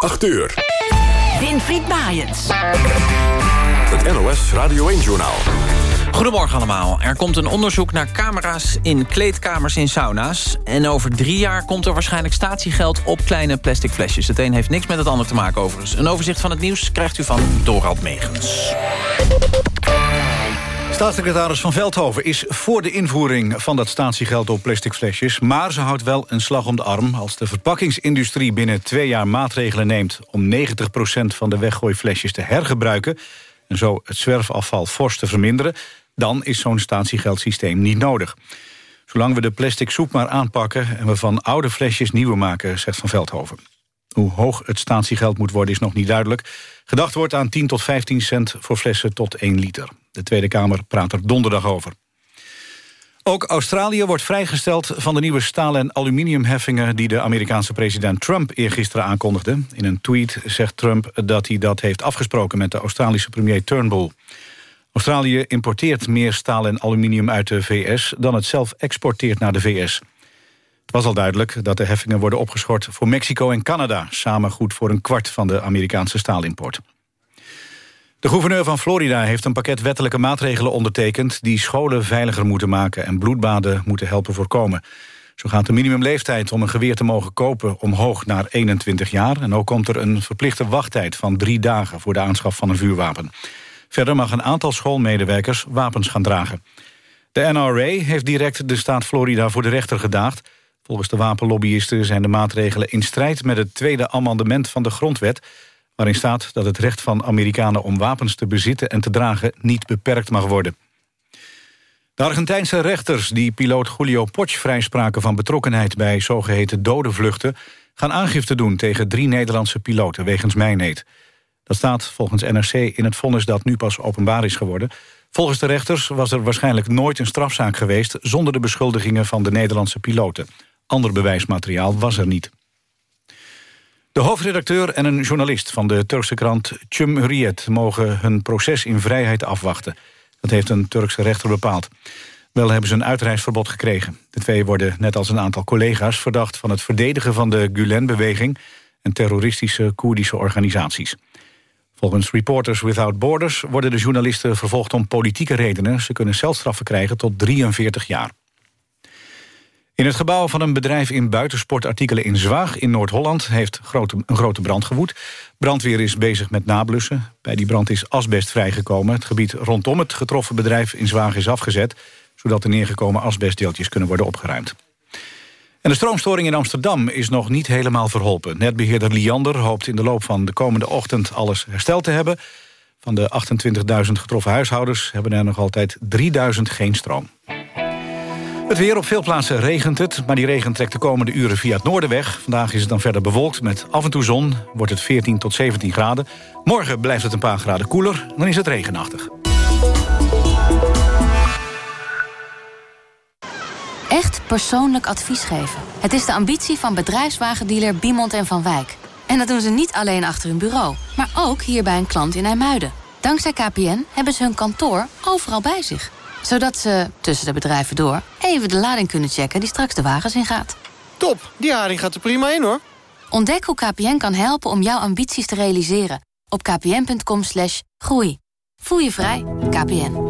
8 uur. Winfried Maaiens. Het NOS Radio 1-journaal. Goedemorgen allemaal. Er komt een onderzoek naar camera's in kleedkamers in sauna's. En over drie jaar komt er waarschijnlijk statiegeld op kleine plastic flesjes. Het een heeft niks met het ander te maken overigens. Een overzicht van het nieuws krijgt u van Dorald Megens. Staatssecretaris Van Veldhoven is voor de invoering van dat statiegeld op plastic flesjes. Maar ze houdt wel een slag om de arm als de verpakkingsindustrie binnen twee jaar maatregelen neemt om 90% van de weggooiflesjes te hergebruiken en zo het zwerfafval fors te verminderen, dan is zo'n statiegeldsysteem niet nodig. Zolang we de plastic soep maar aanpakken en we van oude flesjes nieuwe maken, zegt Van Veldhoven. Hoe hoog het statiegeld moet worden is nog niet duidelijk. Gedacht wordt aan 10 tot 15 cent voor flessen tot 1 liter. De Tweede Kamer praat er donderdag over. Ook Australië wordt vrijgesteld van de nieuwe staal- en aluminiumheffingen... die de Amerikaanse president Trump eergisteren aankondigde. In een tweet zegt Trump dat hij dat heeft afgesproken... met de Australische premier Turnbull. Australië importeert meer staal en aluminium uit de VS... dan het zelf exporteert naar de VS. Het was al duidelijk dat de heffingen worden opgeschort voor Mexico en Canada... samen goed voor een kwart van de Amerikaanse staalimport. De gouverneur van Florida heeft een pakket wettelijke maatregelen ondertekend... die scholen veiliger moeten maken en bloedbaden moeten helpen voorkomen. Zo gaat de minimumleeftijd om een geweer te mogen kopen omhoog naar 21 jaar. En ook komt er een verplichte wachttijd van drie dagen voor de aanschaf van een vuurwapen. Verder mag een aantal schoolmedewerkers wapens gaan dragen. De NRA heeft direct de staat Florida voor de rechter gedaagd. Volgens de wapenlobbyisten zijn de maatregelen in strijd met het tweede amendement van de grondwet waarin staat dat het recht van Amerikanen om wapens te bezitten en te dragen niet beperkt mag worden. De Argentijnse rechters die piloot Julio Poch vrijspraken van betrokkenheid bij zogeheten dode vluchten gaan aangifte doen tegen drie Nederlandse piloten wegens mijneet. Dat staat volgens NRC in het vonnis dat nu pas openbaar is geworden. Volgens de rechters was er waarschijnlijk nooit een strafzaak geweest... zonder de beschuldigingen van de Nederlandse piloten. Ander bewijsmateriaal was er niet. De hoofdredacteur en een journalist van de Turkse krant Cumhuriyet... mogen hun proces in vrijheid afwachten. Dat heeft een Turkse rechter bepaald. Wel hebben ze een uitreisverbod gekregen. De twee worden, net als een aantal collega's... verdacht van het verdedigen van de Gulen-beweging... en terroristische Koerdische organisaties. Volgens Reporters Without Borders worden de journalisten vervolgd om politieke redenen. Ze kunnen celstraffen krijgen tot 43 jaar. In het gebouw van een bedrijf in buitensportartikelen in Zwaag in Noord-Holland heeft grote, een grote brand gewoed. Brandweer is bezig met nablussen. Bij die brand is asbest vrijgekomen. Het gebied rondom het getroffen bedrijf in Zwaag is afgezet... zodat de neergekomen asbestdeeltjes kunnen worden opgeruimd. En de stroomstoring in Amsterdam is nog niet helemaal verholpen. Netbeheerder Liander hoopt in de loop van de komende ochtend alles hersteld te hebben. Van de 28.000 getroffen huishoudens hebben er nog altijd 3.000 geen stroom. Het weer op veel plaatsen regent het, maar die regen trekt de komende uren via het noorden weg. Vandaag is het dan verder bewolkt met af en toe zon, wordt het 14 tot 17 graden. Morgen blijft het een paar graden koeler, dan is het regenachtig. Echt persoonlijk advies geven. Het is de ambitie van bedrijfswagendealer Biemond en Van Wijk. En dat doen ze niet alleen achter hun bureau, maar ook hier bij een klant in IJmuiden. Dankzij KPN hebben ze hun kantoor overal bij zich zodat ze, tussen de bedrijven door, even de lading kunnen checken die straks de wagens ingaat. Top, die haring gaat er prima in hoor. Ontdek hoe KPN kan helpen om jouw ambities te realiseren. Op kpn.com slash groei. Voel je vrij, KPN.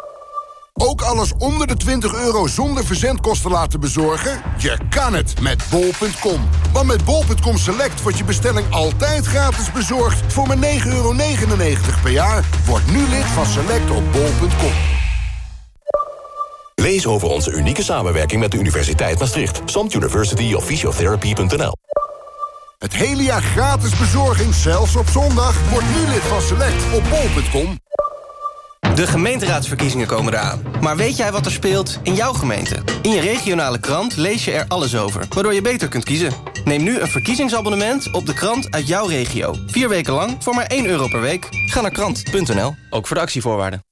ook alles onder de 20 euro zonder verzendkosten laten bezorgen? Je kan het met bol.com. Want met bol.com Select wordt je bestelling altijd gratis bezorgd... voor maar 9,99 euro per jaar. Word nu lid van Select op bol.com. Lees over onze unieke samenwerking met de Universiteit Maastricht. Samt University of Physiotherapy.nl Het hele jaar gratis bezorging, zelfs op zondag. Word nu lid van Select op bol.com. De gemeenteraadsverkiezingen komen eraan. Maar weet jij wat er speelt in jouw gemeente? In je regionale krant lees je er alles over, waardoor je beter kunt kiezen. Neem nu een verkiezingsabonnement op de krant uit jouw regio. Vier weken lang voor maar 1 euro per week. Ga naar krant.nl, ook voor de actievoorwaarden.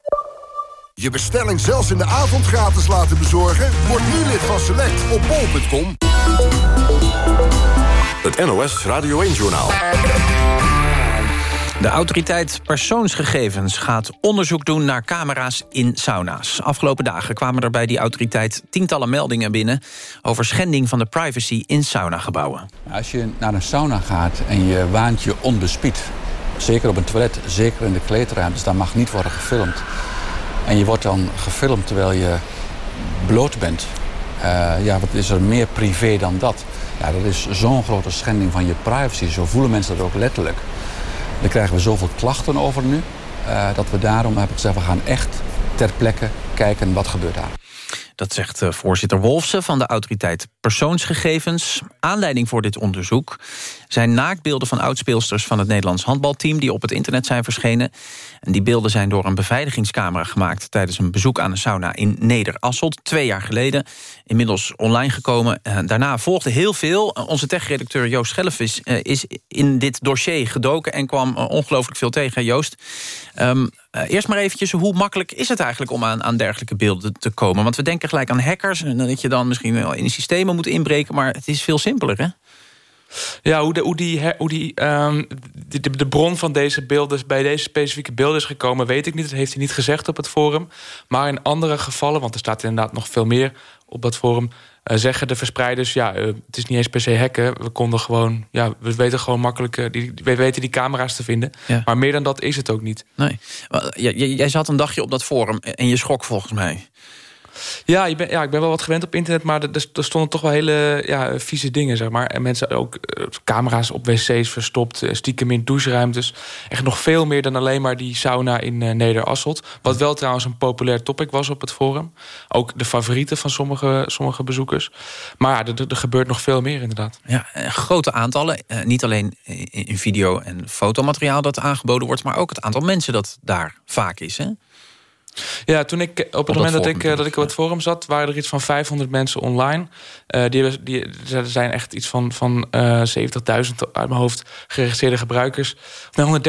Je bestelling zelfs in de avond gratis laten bezorgen? Word nu lid van Select op bol.com. Het NOS Radio 1-journaal. De autoriteit persoonsgegevens gaat onderzoek doen naar camera's in sauna's. Afgelopen dagen kwamen er bij die autoriteit tientallen meldingen binnen... over schending van de privacy in saunagebouwen. Als je naar een sauna gaat en je waant je onbespied... zeker op een toilet, zeker in de kleedruimtes, daar mag niet worden gefilmd. En je wordt dan gefilmd terwijl je bloot bent. Uh, ja, wat is er meer privé dan dat? Ja, dat is zo'n grote schending van je privacy. Zo voelen mensen dat ook letterlijk. Daar krijgen we zoveel klachten over nu... Uh, dat we daarom hebben gezegd, we gaan echt ter plekke kijken wat gebeurt daar. Dat zegt uh, voorzitter Wolfsen van de autoriteit persoonsgegevens. Aanleiding voor dit onderzoek zijn naaktbeelden van oudspeelsters van het Nederlands handbalteam die op het internet zijn verschenen. En die beelden zijn door een beveiligingscamera gemaakt tijdens een bezoek aan een sauna in Neder-Asselt, twee jaar geleden. Inmiddels online gekomen. Uh, daarna volgde heel veel. onze techredacteur Joost Schellevis uh, is in dit dossier gedoken en kwam ongelooflijk veel tegen. Joost, um, uh, eerst maar eventjes, hoe makkelijk is het eigenlijk om aan, aan dergelijke beelden te komen? Want we denken gelijk aan hackers en dat je dan misschien wel in systemen moet inbreken, maar het is veel simpeler, hè? Ja, hoe, de, hoe, die, hoe die, um, de, de, bron van deze beelden bij deze specifieke beelden is gekomen, weet ik niet. Dat heeft hij niet gezegd op het forum. Maar in andere gevallen, want er staat inderdaad nog veel meer op dat forum, zeggen de verspreiders, ja, uh, het is niet eens per se hacken. We konden gewoon, ja, we weten gewoon makkelijk, uh, die, we weten die camera's te vinden. Ja. Maar meer dan dat is het ook niet. Nee. Jij, jij zat een dagje op dat forum en je schrok volgens mij. Ja, je ben, ja, ik ben wel wat gewend op internet, maar er, er stonden toch wel hele ja, vieze dingen, zeg maar. En mensen ook uh, camera's op wc's verstopt, uh, stiekem in doucheruimtes. Echt nog veel meer dan alleen maar die sauna in uh, Neder-Asselt. Wat wel trouwens een populair topic was op het forum. Ook de favorieten van sommige, sommige bezoekers. Maar er, er gebeurt nog veel meer inderdaad. Ja, grote aantallen. niet alleen in video- en fotomateriaal dat aangeboden wordt... maar ook het aantal mensen dat daar vaak is, hè? Ja, toen ik op het moment dat ik, dat ik op het forum zat, waren er iets van 500 mensen online. Uh, die, die, er zijn echt iets van, van uh, 70.000 uit mijn hoofd geregistreerde gebruikers. Of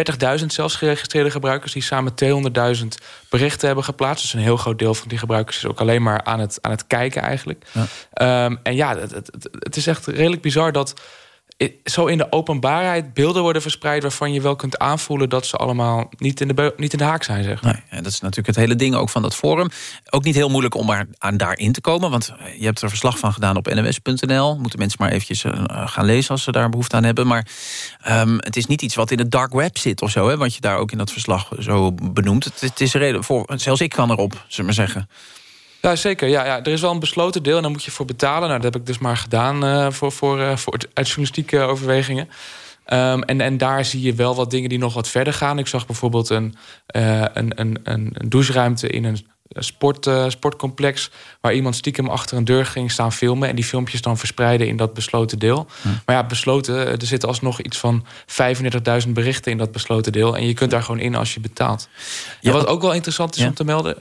130.000 zelfs geregistreerde gebruikers die samen 200.000 berichten hebben geplaatst. Dus een heel groot deel van die gebruikers is ook alleen maar aan het, aan het kijken eigenlijk. Ja. Um, en ja, het, het, het is echt redelijk bizar dat zo in de openbaarheid beelden worden verspreid... waarvan je wel kunt aanvoelen dat ze allemaal niet in de, niet in de haak zijn. Zeg maar. nee, dat is natuurlijk het hele ding ook van dat forum. Ook niet heel moeilijk om maar aan daarin te komen... want je hebt er verslag van gedaan op nws.nl. Moeten mensen maar eventjes uh, gaan lezen als ze daar behoefte aan hebben. Maar um, het is niet iets wat in het dark web zit of zo... Hè, wat je daar ook in dat verslag zo benoemt. Het, is reden voor, zelfs ik kan erop, zullen maar zeggen. Ja, zeker. Ja, ja, er is wel een besloten deel en daar moet je voor betalen. Nou, dat heb ik dus maar gedaan uh, voor, voor, uh, voor uit journalistieke overwegingen. Um, en, en daar zie je wel wat dingen die nog wat verder gaan. Ik zag bijvoorbeeld een, uh, een, een, een doucheruimte in een sport, sportcomplex... waar iemand stiekem achter een deur ging staan filmen... en die filmpjes dan verspreiden in dat besloten deel. Hm. Maar ja, besloten, er zitten alsnog iets van 35.000 berichten in dat besloten deel... en je kunt daar gewoon in als je betaalt. Ja, wat ook wel interessant is ja. om te melden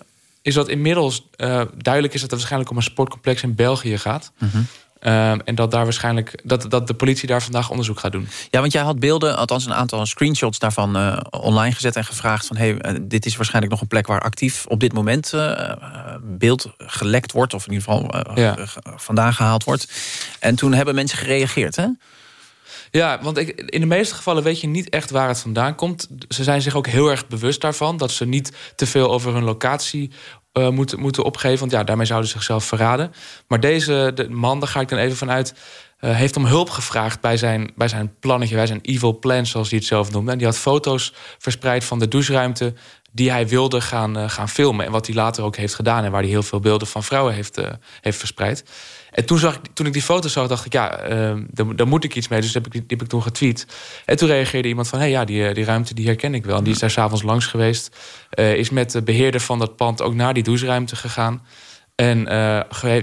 is dat inmiddels uh, duidelijk is dat het waarschijnlijk om een sportcomplex in België gaat. Mm -hmm. uh, en dat daar waarschijnlijk dat, dat de politie daar vandaag onderzoek gaat doen. Ja, want jij had beelden, althans een aantal screenshots daarvan uh, online gezet en gevraagd van hey, dit is waarschijnlijk nog een plek waar actief op dit moment beeld gelekt wordt, of in ieder geval ja. vandaan gehaald wordt. En toen hebben mensen gereageerd, hè? Ja, want ik, in de meeste gevallen weet je niet echt waar het vandaan komt. Ze zijn zich ook heel erg bewust daarvan... dat ze niet te veel over hun locatie uh, moeten, moeten opgeven. Want ja, daarmee zouden ze zichzelf verraden. Maar deze de man, daar ga ik dan even vanuit... Uh, heeft om hulp gevraagd bij zijn, bij zijn plannetje, bij zijn evil plan, zoals hij het zelf noemde. En die had foto's verspreid van de doucheruimte die hij wilde gaan, uh, gaan filmen. En wat hij later ook heeft gedaan. En waar hij heel veel beelden van vrouwen heeft, heeft verspreid. En toen, zag ik, toen ik die foto's zag, dacht ik, ja, uh, daar, daar, moet ik iets mee. Dus heb ik, die heb ik toen getweet. En toen reageerde iemand van, hé, hey, ja, die, die ruimte die herken ik wel. En die is daar s'avonds langs geweest. is met de beheerder van dat pand ook naar die doucheruimte gegaan. En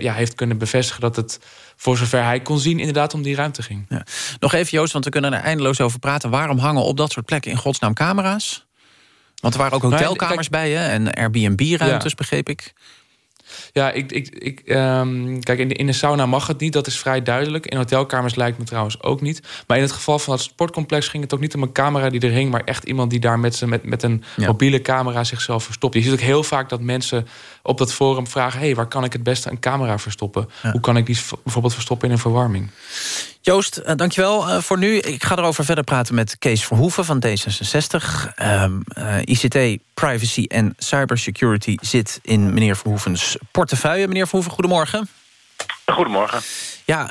ja, heeft kunnen bevestigen dat het voor zover hij kon zien inderdaad om die ruimte ging. Ja. Nog even Joost, want we kunnen er eindeloos over praten. Waarom hangen op dat soort plekken in godsnaam camera's? Want er waren ook hotelkamers bij hè? en Airbnb-ruimtes, ja. begreep ik. Ja, ik, ik, ik, ehm, kijk, in de, in de sauna mag het niet. Dat is vrij duidelijk. In hotelkamers lijkt me trouwens ook niet. Maar in het geval van het sportcomplex ging het ook niet om een camera die er hing... maar echt iemand die daar met, met, met een mobiele camera zichzelf verstopt. Je ziet ook heel vaak dat mensen op dat forum vragen... hey, waar kan ik het beste een camera verstoppen? Hoe kan ik die bijvoorbeeld verstoppen in een verwarming? Joost, uh, dankjewel uh, voor nu. Ik ga erover verder praten met Kees Verhoeven van D66. Um, uh, ICT, privacy en cybersecurity zit in meneer Verhoevens portefeuille. Meneer Verhoeven, goedemorgen. Goedemorgen. Ja,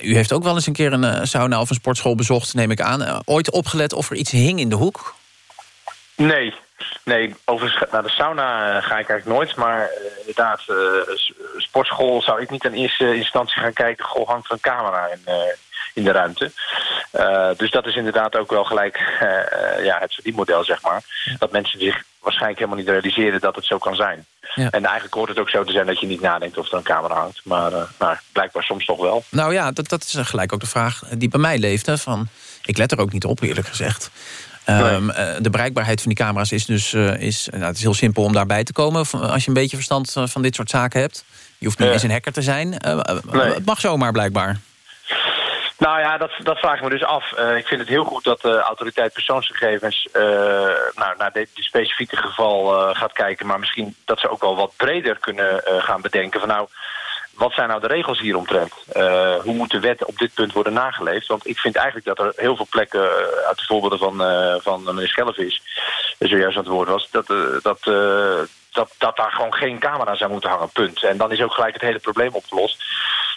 u heeft ook wel eens een keer een sauna of een sportschool bezocht, neem ik aan. ooit opgelet of er iets hing in de hoek? Nee, Nee, over naar de sauna ga ik eigenlijk nooit. Maar inderdaad, sportschool zou ik niet in eerste instantie gaan kijken... goh, hangt er een camera in, in de ruimte. Uh, dus dat is inderdaad ook wel gelijk uh, ja, het verdienmodel, zeg maar. Dat mensen zich waarschijnlijk helemaal niet realiseren dat het zo kan zijn. Ja. En eigenlijk hoort het ook zo te zijn dat je niet nadenkt of er een camera hangt. Maar uh, blijkbaar soms toch wel. Nou ja, dat, dat is gelijk ook de vraag die bij mij leefde. Van, ik let er ook niet op, eerlijk gezegd. Um, nee. de bereikbaarheid van die camera's is dus is, nou, het is heel simpel om daarbij te komen... als je een beetje verstand van dit soort zaken hebt. Je hoeft niet eens een hacker te zijn. Nee. Het mag zomaar blijkbaar. Nou ja, dat, dat vraag ik me dus af. Uh, ik vind het heel goed dat de autoriteit persoonsgegevens uh, nou, naar dit specifieke geval uh, gaat kijken. Maar misschien dat ze ook wel wat breder kunnen gaan bedenken. Van nou, wat zijn nou de regels hieromtrent? hoe moet de wet op dit punt worden nageleefd? Want ik vind eigenlijk dat er heel veel plekken, uit de voorbeelden van, van meneer Schellevis, zojuist aan het woord was, dat, dat, dat, dat daar gewoon geen camera zou moeten hangen, punt. En dan is ook gelijk het hele probleem opgelost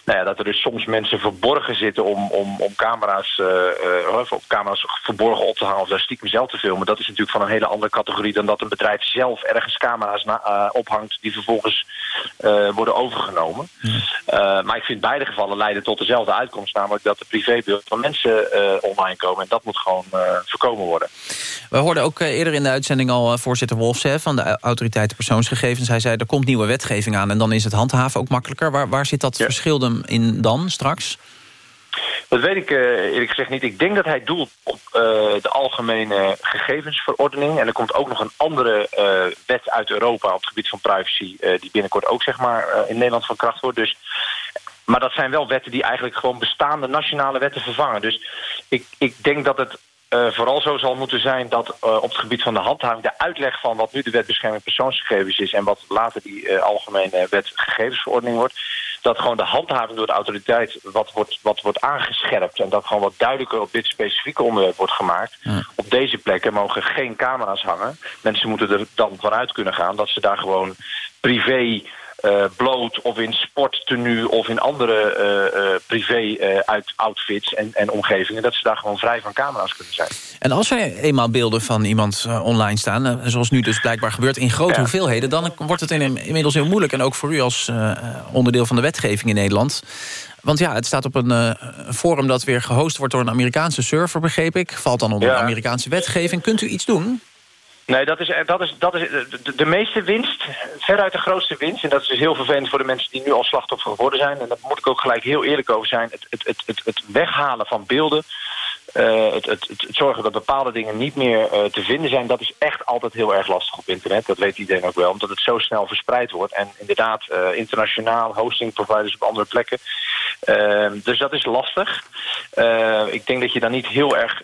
nou ja, dat er dus soms mensen verborgen zitten om, om, om camera's, uh, uh, of camera's verborgen op te hangen of daar stiekem zelf te filmen. Dat is natuurlijk van een hele andere categorie dan dat een bedrijf zelf ergens camera's na, uh, ophangt die vervolgens worden overgenomen. maar ik vind beide gevallen leiden tot dezelfde uitkomst, namelijk dat de privébeelden van mensen online komen. En dat moet gewoon voorkomen worden. We hoorden ook eerder in de uitzending al voorzitter Wolfse van de autoriteit persoonsgegevens. Hij zei er komt nieuwe wetgeving aan en dan is het handhaven ook makkelijker. Waar, waar zit dat ja. verschil in dan straks? Dat weet ik uh, eerlijk gezegd niet. Ik denk dat hij doelt op uh, de algemene gegevensverordening. En er komt ook nog een andere uh, wet uit Europa op het gebied van privacy... die binnenkort ook zeg maar, in Nederland van kracht wordt. Dus, maar dat zijn wel wetten die eigenlijk gewoon bestaande nationale wetten vervangen. Dus ik, ik denk dat het uh, vooral zo zal moeten zijn dat uh, op het gebied van de handhaving... de uitleg van wat nu de wet bescherming persoonsgegevens is... en wat later die uh, algemene wet gegevensverordening wordt... dat gewoon de handhaving door de autoriteit wat wordt, wat wordt aangescherpt... en dat gewoon wat duidelijker op dit specifieke onderwerp wordt gemaakt. Ja. Op deze plekken mogen geen camera's hangen. Mensen moeten er dan vanuit kunnen gaan dat ze daar gewoon privé uh, bloot of in sporttenu of in andere uh, uh, privé uit outfits en, en omgevingen... dat ze daar gewoon vrij van camera's kunnen zijn. En als er eenmaal beelden van iemand online staan... zoals nu dus blijkbaar gebeurt in grote ja. hoeveelheden... dan wordt het in, inmiddels heel moeilijk. En ook voor u als onderdeel van de wetgeving in Nederland... Want ja, het staat op een uh, forum dat weer gehost wordt door een Amerikaanse server, begreep ik. Valt dan onder ja. de Amerikaanse wetgeving. Kunt u iets doen? Nee, dat is, dat is, dat is de, meeste winst, veruit de grootste winst. En dat is dus heel vervelend voor de mensen die nu al slachtoffer geworden zijn. En daar moet ik ook gelijk heel eerlijk over zijn. Het, het, het, het, het weghalen van beelden, uh, het, het, het, zorgen dat bepaalde dingen niet meer te vinden zijn... dat is echt altijd heel erg lastig op internet. Dat weet iedereen ook wel, omdat het zo snel verspreid wordt. En inderdaad, internationaal, hosting providers op andere plekken. dus dat is lastig. ik denk dat je dan niet heel erg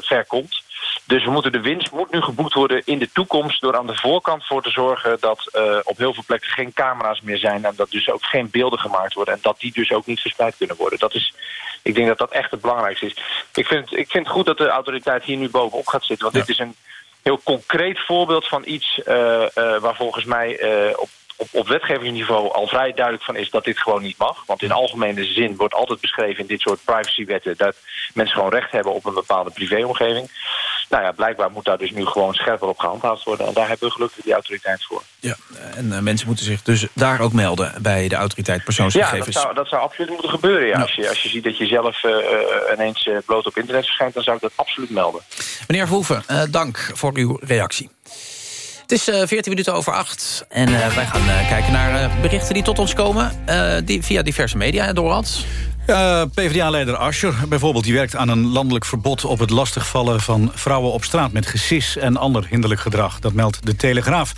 ver komt... Dus we moeten de winst moet nu geboekt worden in de toekomst... door aan de voorkant voor te zorgen dat uh, op heel veel plekken geen camera's meer zijn... en dat dus ook geen beelden gemaakt worden... en dat die dus ook niet verspreid kunnen worden. Dat is, ik denk dat dat echt het belangrijkste is. Ik vind, ik vind het goed dat de autoriteit hier nu bovenop gaat zitten... want ja. dit is een heel concreet voorbeeld van iets... Uh, uh, waar volgens mij op op, op wetgevingsniveau al vrij duidelijk van is dat dit gewoon niet mag. Want in algemene zin wordt altijd beschreven in dit soort privacywetten... dat mensen gewoon recht hebben op een bepaalde privéomgeving. Nou ja, blijkbaar moet daar dus nu gewoon scherper op gehandhaafd worden. En daar hebben we gelukkig die autoriteit voor. Ja, en uh, mensen moeten zich dus daar ook melden bij de autoriteit persoonsgegevens. Ja, dat zou, dat zou absoluut moeten gebeuren. Ja. Als, je, als je ziet dat je zelf uh, ineens bloot op internet verschijnt... dan zou ik dat absoluut melden. Meneer Verhoeven, dank voor uw reactie. Het is uh, 14 minuten over 8 en uh, wij gaan uh, kijken naar berichten die tot ons komen die, via diverse media, Dorad. PvdA-leider Ascher bijvoorbeeld, die werkt aan een landelijk verbod... op het lastigvallen van vrouwen op straat met gesis en ander hinderlijk gedrag. Dat meldt de Telegraaf.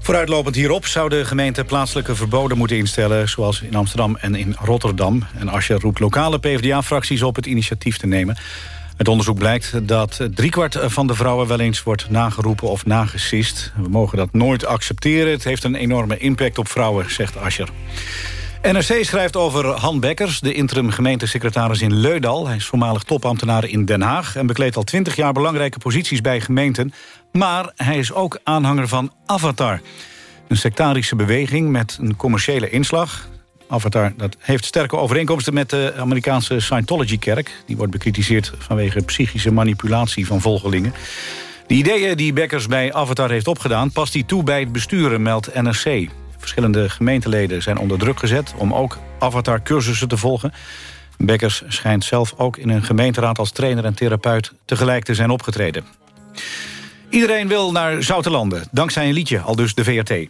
Vooruitlopend hierop zou de gemeente plaatselijke verboden moeten instellen... zoals in Amsterdam en in Rotterdam. En Ascher roept lokale PvdA-fracties op het initiatief te nemen. Het onderzoek blijkt dat driekwart van de vrouwen wel eens wordt nageroepen of nagesist. We mogen dat nooit accepteren. Het heeft een enorme impact op vrouwen, zegt Ascher. NRC schrijft over Han Bekkers, de interim gemeentesecretaris in Leudal. Hij is voormalig topambtenaar in Den Haag... en bekleedt al twintig jaar belangrijke posities bij gemeenten. Maar hij is ook aanhanger van Avatar. Een sectarische beweging met een commerciële inslag. Avatar dat heeft sterke overeenkomsten met de Amerikaanse Scientology-kerk. Die wordt bekritiseerd vanwege psychische manipulatie van volgelingen. De ideeën die Bekkers bij Avatar heeft opgedaan... past hij toe bij het besturen, meldt NRC. Verschillende gemeenteleden zijn onder druk gezet... om ook Avatar-cursussen te volgen. Bekkers schijnt zelf ook in een gemeenteraad als trainer en therapeut... tegelijk te zijn opgetreden. Iedereen wil naar Zoutelanden, dankzij een liedje, al dus de VRT.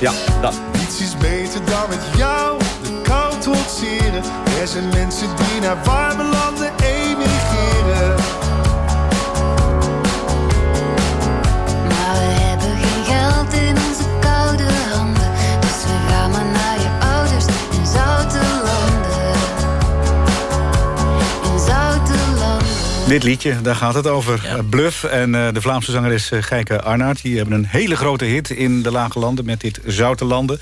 Ja, dat. Niets is beter dan met jou de kou trotseren. Er zijn mensen die naar warme landen Dit liedje, daar gaat het over. Ja. Bluff en uh, de Vlaamse zangeres uh, Geike Arnaert... die hebben een hele grote hit in de Lage Landen met dit Zoute Landen.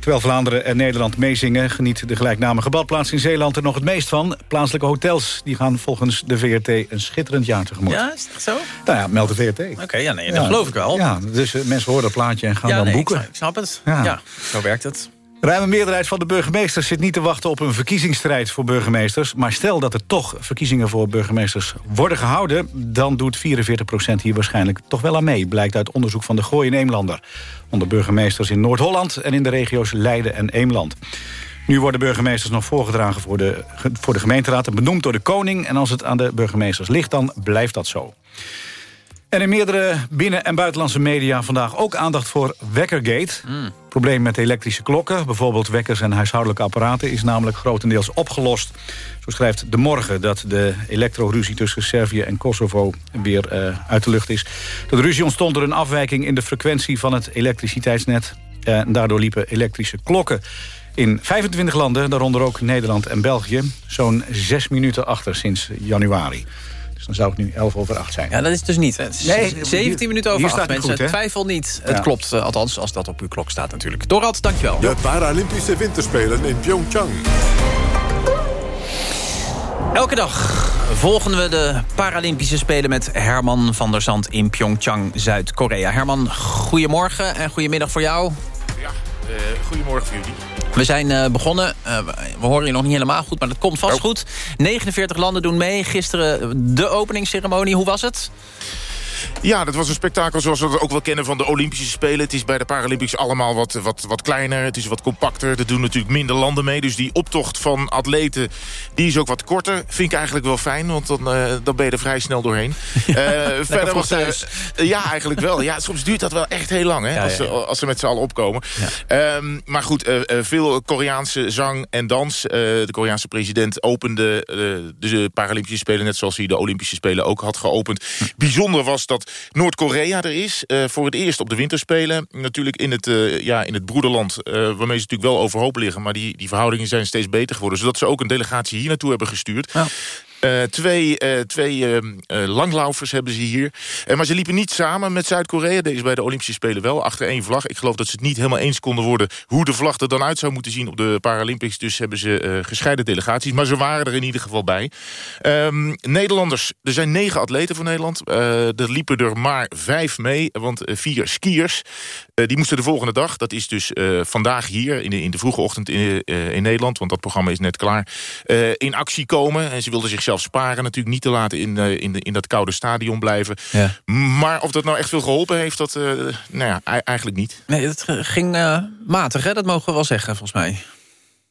Terwijl Vlaanderen en Nederland meezingen... geniet de gelijknamige badplaats in Zeeland er nog het meest van. Plaatselijke hotels die gaan volgens de VRT een schitterend jaar tegemoet. Ja, is dat zo? Nou ja, meld de VRT. Oké, ja, nee, dat geloof ik wel. Ja, dus uh, mensen horen dat plaatje en gaan dan boeken. Ik snap het. Ja. zo werkt het. Ruime meerderheid van de burgemeesters zit niet te wachten op een verkiezingsstrijd voor burgemeesters. Maar stel dat er toch verkiezingen voor burgemeesters worden gehouden... dan doet 44% hier waarschijnlijk toch wel aan mee... blijkt uit onderzoek van de Gooi in Eemlander. Onder burgemeesters in Noord-Holland en in de regio's Leiden en Eemland. Nu worden burgemeesters nog voorgedragen voor de, voor de gemeenteraad... en benoemd door de koning. En als het aan de burgemeesters ligt, dan blijft dat zo. En in meerdere binnen- en buitenlandse media vandaag ook aandacht voor Wekkergate. Mm. Probleem met elektrische klokken, bijvoorbeeld wekkers en huishoudelijke apparaten... is namelijk grotendeels opgelost. Zo schrijft De Morgen dat de elektroruzie tussen Servië en Kosovo weer uh, uit de lucht is. De ruzie ontstond door een afwijking in de frequentie van het elektriciteitsnet. En daardoor liepen elektrische klokken in 25 landen, daaronder ook Nederland en België... zo'n zes minuten achter sinds januari dan zou het nu 11 over 8 zijn. Ja, dat is dus niet. Het nee, 17 minuten over 8, mensen. Goed, Twijfel niet. Het klopt, uh, althans, als dat op uw klok staat natuurlijk. Dorald, dankjewel. De Paralympische Winterspelen in Pyeongchang. Elke dag volgen we de Paralympische Spelen met Herman van der Zand in Pyeongchang, Zuid-Korea. Herman, goedemorgen en goedemiddag voor jou. Uh, goedemorgen voor jullie. We zijn uh, begonnen. Uh, we horen je nog niet helemaal goed, maar dat komt vast oh. goed. 49 landen doen mee. Gisteren de openingsceremonie. Hoe was het? Ja, dat was een spektakel zoals we het ook wel kennen van de Olympische Spelen. Het is bij de Paralympics allemaal wat, wat, wat kleiner. Het is wat compacter. Er doen natuurlijk minder landen mee. Dus die optocht van atleten die is ook wat korter. Vind ik eigenlijk wel fijn, want dan, uh, dan ben je er vrij snel doorheen. uh, verder was uh, Ja, eigenlijk wel. Ja, soms duurt dat wel echt heel lang, hè, ja, als, ja. Ze, als ze met z'n allen opkomen. Ja. Um, maar goed, veel Koreaanse zang en dans. de Koreaanse president opende de Paralympische Spelen... net zoals hij de Olympische Spelen ook had geopend. Hm. Bijzonder was dat Noord-Korea er is. Uh, voor het eerst op de winterspelen. Natuurlijk in het, uh, ja, in het broederland. Uh, waarmee ze natuurlijk wel overhoop liggen. Maar die, die verhoudingen zijn steeds beter geworden. Zodat ze ook een delegatie hier naartoe hebben gestuurd. Ja. Uh, twee uh, twee uh, langlaufers hebben ze hier. maar ze liepen niet samen met Zuid-Korea. Deze bij de Olympische Spelen wel, achter één vlag. Ik geloof dat ze het niet helemaal eens konden worden... hoe de vlag er dan uit zou moeten zien op de Paralympics. Dus hebben ze gescheiden delegaties. Maar ze waren er in ieder geval bij. Um, Nederlanders, er zijn negen atleten voor Nederland. er liepen er maar vijf mee, want vier skiers. Die moesten de volgende dag, dat is dus vandaag hier... in de, in de vroege ochtend in, in Nederland... want dat programma is net klaar, in actie komen. En ze wilden zich zichzelf sparen. Natuurlijk niet te laten in, in, de, in dat koude stadion blijven. Ja. Maar of dat nou echt veel geholpen heeft, dat nou ja, eigenlijk niet. Nee, het ging matig, hè? dat mogen we wel zeggen, volgens mij.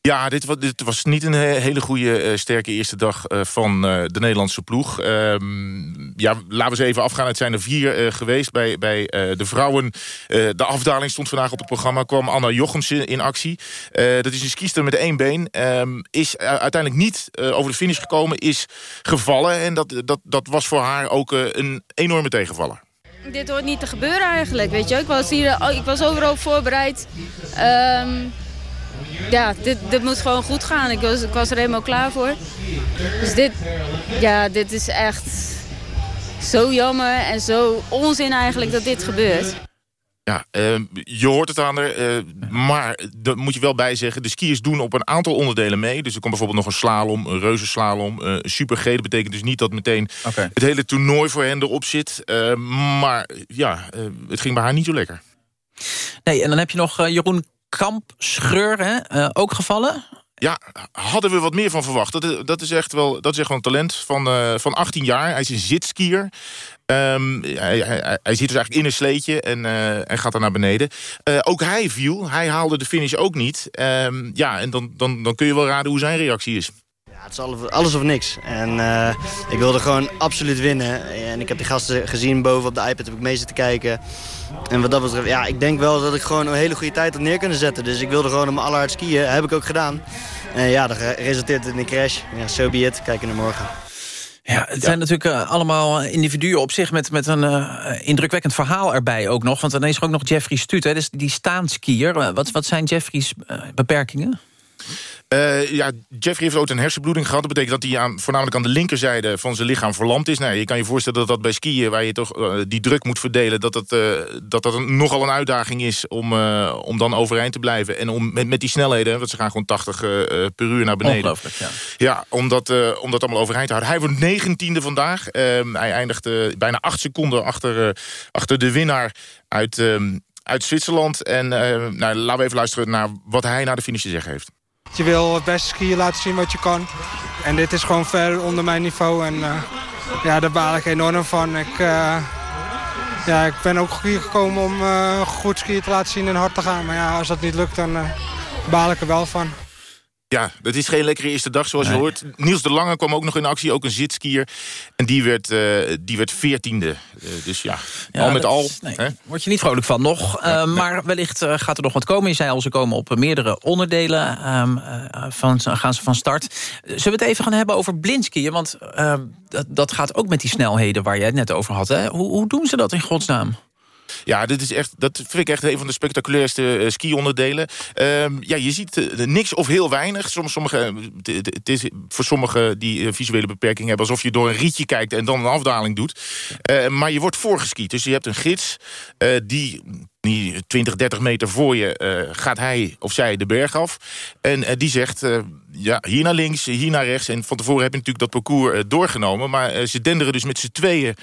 Ja, dit was, dit was niet een hele goede, uh, sterke eerste dag uh, van uh, de Nederlandse ploeg. Um, ja, laten we eens even afgaan. Het zijn er vier geweest bij, bij de vrouwen. de afdaling stond vandaag op het programma. Kwam Anna Jochemsen in actie. dat is een skiester met één been. Um, is uiteindelijk niet over de finish gekomen. Is gevallen. En dat, dat, dat was voor haar ook een enorme tegenvaller. Dit hoort niet te gebeuren eigenlijk, weet je. Ik was, hier, oh, ik was overal voorbereid. Um, ja, dit, dit moet gewoon goed gaan. Ik was, ik was er helemaal klaar voor. Dus dit, ja, dit is echt zo jammer en zo onzin eigenlijk dat dit gebeurt. Ja, uh, je hoort het aan er. Uh, maar daar moet je wel bij zeggen... de skiers doen op een aantal onderdelen mee. Dus er komt bijvoorbeeld nog een slalom, een reuzenslalom... Uh, een super G. Dat betekent dus niet dat meteen okay. het hele toernooi voor hen erop zit. maar ja, het ging bij haar niet zo lekker. Nee, en dan heb je nog Jeroen Kampschreur, hè? Uh, ook gevallen? Ja, hadden we wat meer van verwacht. Dat is, dat is echt wel dat is echt een talent van, uh, van 18 jaar. Hij is een zitskier. Um, hij, hij, hij, zit dus eigenlijk in een sleetje en, uh, en gaat dan naar beneden. Ook hij viel. Hij haalde de finish ook niet. Um, ja, en dan, dan, dan kun je wel raden hoe zijn reactie is. Het is alles of niks. En uh, ik wilde gewoon absoluut winnen. En ik heb die gasten gezien boven op de iPad, heb ik mee zitten kijken. En wat dat betreft, ja, ik denk wel dat ik gewoon een hele goede tijd had neer kunnen zetten. Dus ik wilde gewoon op mijn allerhard skiën. heb ik ook gedaan. En ja, dat resulteert in een crash. Ja, so be it. Kijken naar morgen. Ja, het zijn natuurlijk uh, allemaal individuen op zich... met, met een uh, indrukwekkend verhaal erbij ook nog. Want dan is ook nog Jeffrey Stut, hè, dus die staanskier. Wat, wat zijn Jeffrey's beperkingen? Uh, ja, Jeffrey heeft ook een hersenbloeding gehad. Dat betekent dat hij aan, voornamelijk aan de linkerzijde van zijn lichaam verlamd is. Nou, je kan je voorstellen dat dat bij skiën, waar je toch uh, die druk moet verdelen... dat dat, uh, dat, dat een, nogal een uitdaging is om, om dan overeind te blijven. En om, met, met die snelheden, want ze gaan gewoon 80 per uur naar beneden. Ongelooflijk, ja. Ja, om dat, om dat allemaal overeind te houden. Hij wordt negentiende vandaag. Ehm, hij eindigt bijna acht seconden achter, achter de winnaar uit, ehm, uit Zwitserland. En nou, laten we even luisteren naar wat hij na de finish te zeggen heeft. Je wil het beste skiën laten zien wat je kan. En dit is gewoon ver onder mijn niveau. En uh, ja, daar baal ik enorm van. Ik, uh, ja, ik ben ook hier gekomen om uh, goed skiën te laten zien en hard te gaan. Maar ja, als dat niet lukt, dan baal ik er wel van. Ja, het is geen lekkere eerste dag zoals je hoort. Niels de Lange kwam ook nog in actie, ook een zitskier. En die werd, uh, die werd veertiende. Uh, dus ja, al met al. Is, nee, word je niet vrolijk van nog. Uh, maar wellicht gaat er nog wat komen. Je zei al, ze komen op meerdere onderdelen. Um, van, gaan ze van start. Zullen we het even gaan hebben over blindskiën? Want ehm, dat, dat gaat ook met die snelheden waar jij het net over had. Hè? Hoe, hoe doen ze dat in godsnaam? Ja, dit is echt, dat vind ik echt een van de spectaculairste uh, ski-onderdelen. Um, ja, je ziet uh, niks of heel weinig. Soms, sommige, het is voor sommigen die visuele beperking hebben... alsof je door een rietje kijkt en dan een afdaling doet. maar je wordt voorgeskiet. Dus je hebt een gids die die 20, 30 meter voor je uh, gaat hij of zij de berg af. En uh, die zegt, uh, ja, hier naar links, hier naar rechts. En van tevoren heb je natuurlijk dat parcours doorgenomen. Maar ze denderen dus met z'n tweeën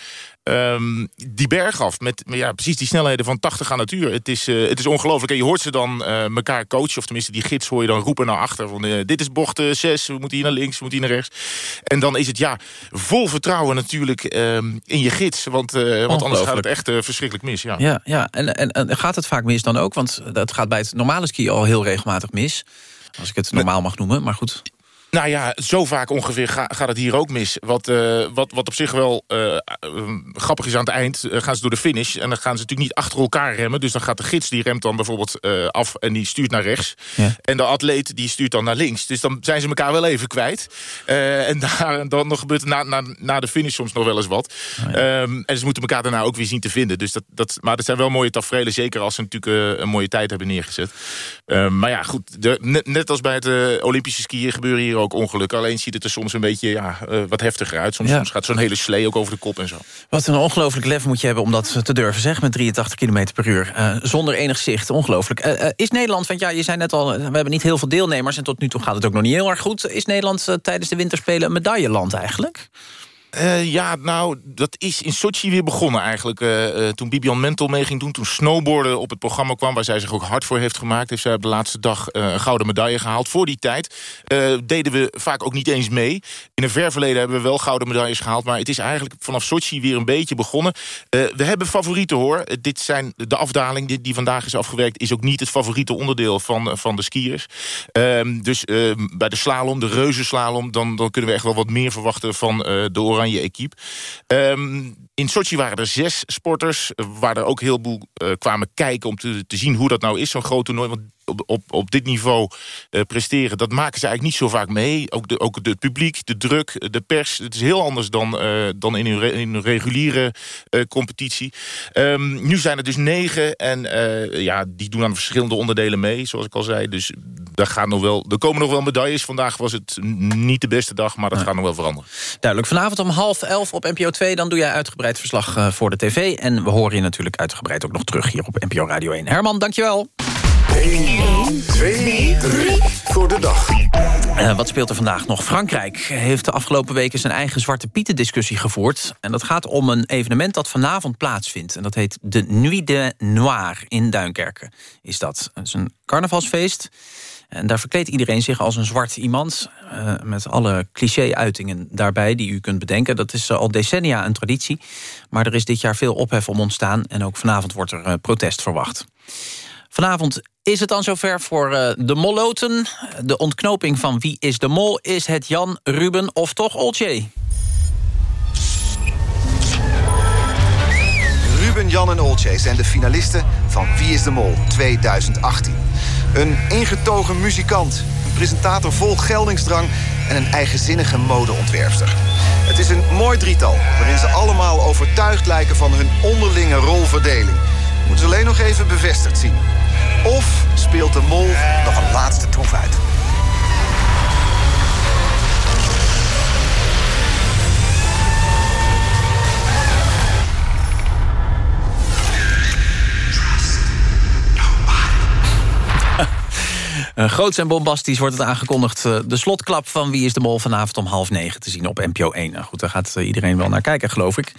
um, die berg af. Met ja, precies die snelheden van 80 aan het uur. Het is, het is ongelooflijk. En je hoort ze dan elkaar coachen. Of tenminste, die gids hoor je dan roepen naar achter. Van, dit is bocht 6, we moeten hier naar links, we moeten hier naar rechts. En dan is het ja, vol vertrouwen natuurlijk um, in je gids. Want, want anders gaat het echt verschrikkelijk mis. Ja, ja, ja. En, en, en gaat het vaak mis dan ook? Want dat gaat bij het normale skiën al heel regelmatig mis. Als ik het normaal mag noemen, maar goed. Nou ja, zo vaak ongeveer gaat het hier ook mis. Wat, uh, wat, wat op zich wel uh, grappig is aan het eind, uh, gaan ze door de finish. En dan gaan ze natuurlijk niet achter elkaar remmen. Dus dan gaat de gids, die remt dan bijvoorbeeld af en die stuurt naar rechts. Ja. En de atleet, die stuurt dan naar links. Dus dan zijn ze elkaar wel even kwijt. en daar, dan nog gebeurt er na, na, na de finish soms nog wel eens wat. Oh ja. um, en ze moeten elkaar daarna ook weer zien te vinden. Dus dat, dat, maar dat zijn wel mooie tafereelen. Zeker als ze natuurlijk een mooie tijd hebben neergezet. Um, maar ja, goed. De, net, net, als bij het Olympische skiën gebeuren hier ook ongelukken. Alleen ziet het er soms een beetje ja, uh, wat heftiger uit. Soms, ja. soms gaat zo'n hele slee ook over de kop en zo. Wat een ongelooflijk lef moet je hebben om dat te durven zeggen... met 83 km per uur, uh, zonder enig zicht. Ongelooflijk. Uh, is Nederland, want ja, je zei net al... we hebben niet heel veel deelnemers en tot nu toe gaat het ook nog niet heel erg goed. Is Nederland tijdens de winterspelen een medailleland eigenlijk? Uh, ja, nou, dat is in Sochi weer begonnen eigenlijk. Uh, uh, toen Bibian Mentel mee ging doen, toen snowboarden op het programma kwam... waar zij zich ook hard voor heeft gemaakt... heeft zij de laatste dag een gouden medaille gehaald. Voor die tijd deden we vaak ook niet eens mee. In een ver verleden hebben we wel gouden medailles gehaald... maar het is eigenlijk vanaf Sochi weer een beetje begonnen. we hebben favorieten, hoor. dit zijn de afdaling die, die, vandaag is afgewerkt... is ook niet het favoriete onderdeel van, van de skiers. Ehm, dus bij de slalom, de reuzenslalom... Dan, dan kunnen we echt wel wat meer verwachten van de oranje je equipe. Ehm, in Sochi waren er zes sporters, waar er ook heel veel uh, kwamen kijken... om te, te zien hoe dat nou is, zo'n groot toernooi. Want op, op, op dit niveau uh, presteren... dat maken ze eigenlijk niet zo vaak mee. Ook, de, ook het publiek, de druk, de pers. Het is heel anders dan, uh, dan in, een in een reguliere uh, competitie. Um, nu zijn er dus negen. En ja, die doen aan verschillende onderdelen mee, zoals ik al zei. Dus daar, gaan nog wel, er komen nog wel medailles. Vandaag was het niet de beste dag, maar dat nee. gaat nog wel veranderen. Duidelijk. Vanavond om half elf op NPO 2... dan doe jij uitgebreid verslag voor de tv. En we horen je natuurlijk uitgebreid ook nog terug hier op NPO Radio 1. Herman, dankjewel. 1, 2, 3 voor de dag. Uh, wat speelt er vandaag nog? Frankrijk heeft de afgelopen weken zijn eigen Zwarte Pieten discussie gevoerd. En dat gaat om een evenement dat vanavond plaatsvindt. En dat heet de Nuit de Noir in Duinkerken. Is dat. Het is een carnavalsfeest. En daar verkleedt iedereen zich als een zwart iemand. Uh, met alle cliché-uitingen daarbij die u kunt bedenken. Dat is al decennia een traditie. Maar er is dit jaar veel ophef om ontstaan. En ook vanavond wordt er uh, protest verwacht. Vanavond is het dan zover voor uh, de molloten. De ontknoping van Wie is de Mol? Is het Jan, Ruben of toch Oltje? Ruben, Jan en Oltje zijn de finalisten van Wie is de Mol 2018. Een ingetogen muzikant, een presentator vol geldingsdrang... en een eigenzinnige modeontwerpster. Het is een mooi drietal waarin ze allemaal overtuigd lijken... van hun onderlinge rolverdeling. Moeten ze alleen nog even bevestigd zien. Of speelt de mol nog een laatste troef uit? Uh, groots en bombastisch wordt het aangekondigd. Uh, de slotklap van Wie is de Mol vanavond om half negen te zien op NPO 1. Nou goed, daar gaat uh, iedereen wel naar kijken, geloof ik.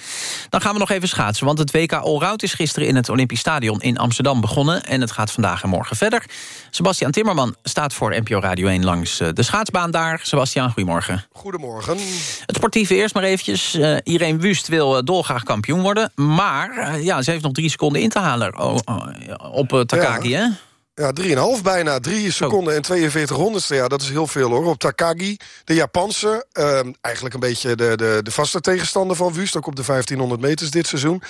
Dan gaan we nog even schaatsen, want het WK Allround is gisteren in het Olympisch Stadion in Amsterdam begonnen. En het gaat vandaag en morgen verder. Sebastian Timmerman staat voor NPO Radio 1 langs de schaatsbaan daar. Sebastian, goedemorgen. Goedemorgen. Het sportieve eerst maar eventjes. Irene Wust wil dolgraag kampioen worden. Maar ja, ze heeft nog drie seconden in te halen oh, oh, op Takagi, ja. hè? Ja, 3,5 bijna. 3 seconden en 42 honderdste. Ja, dat is heel veel hoor. Op Takagi, de Japanse. Uh, eigenlijk een beetje de, de, de vaste tegenstander van Wust. Ook op de 1500 meters dit seizoen.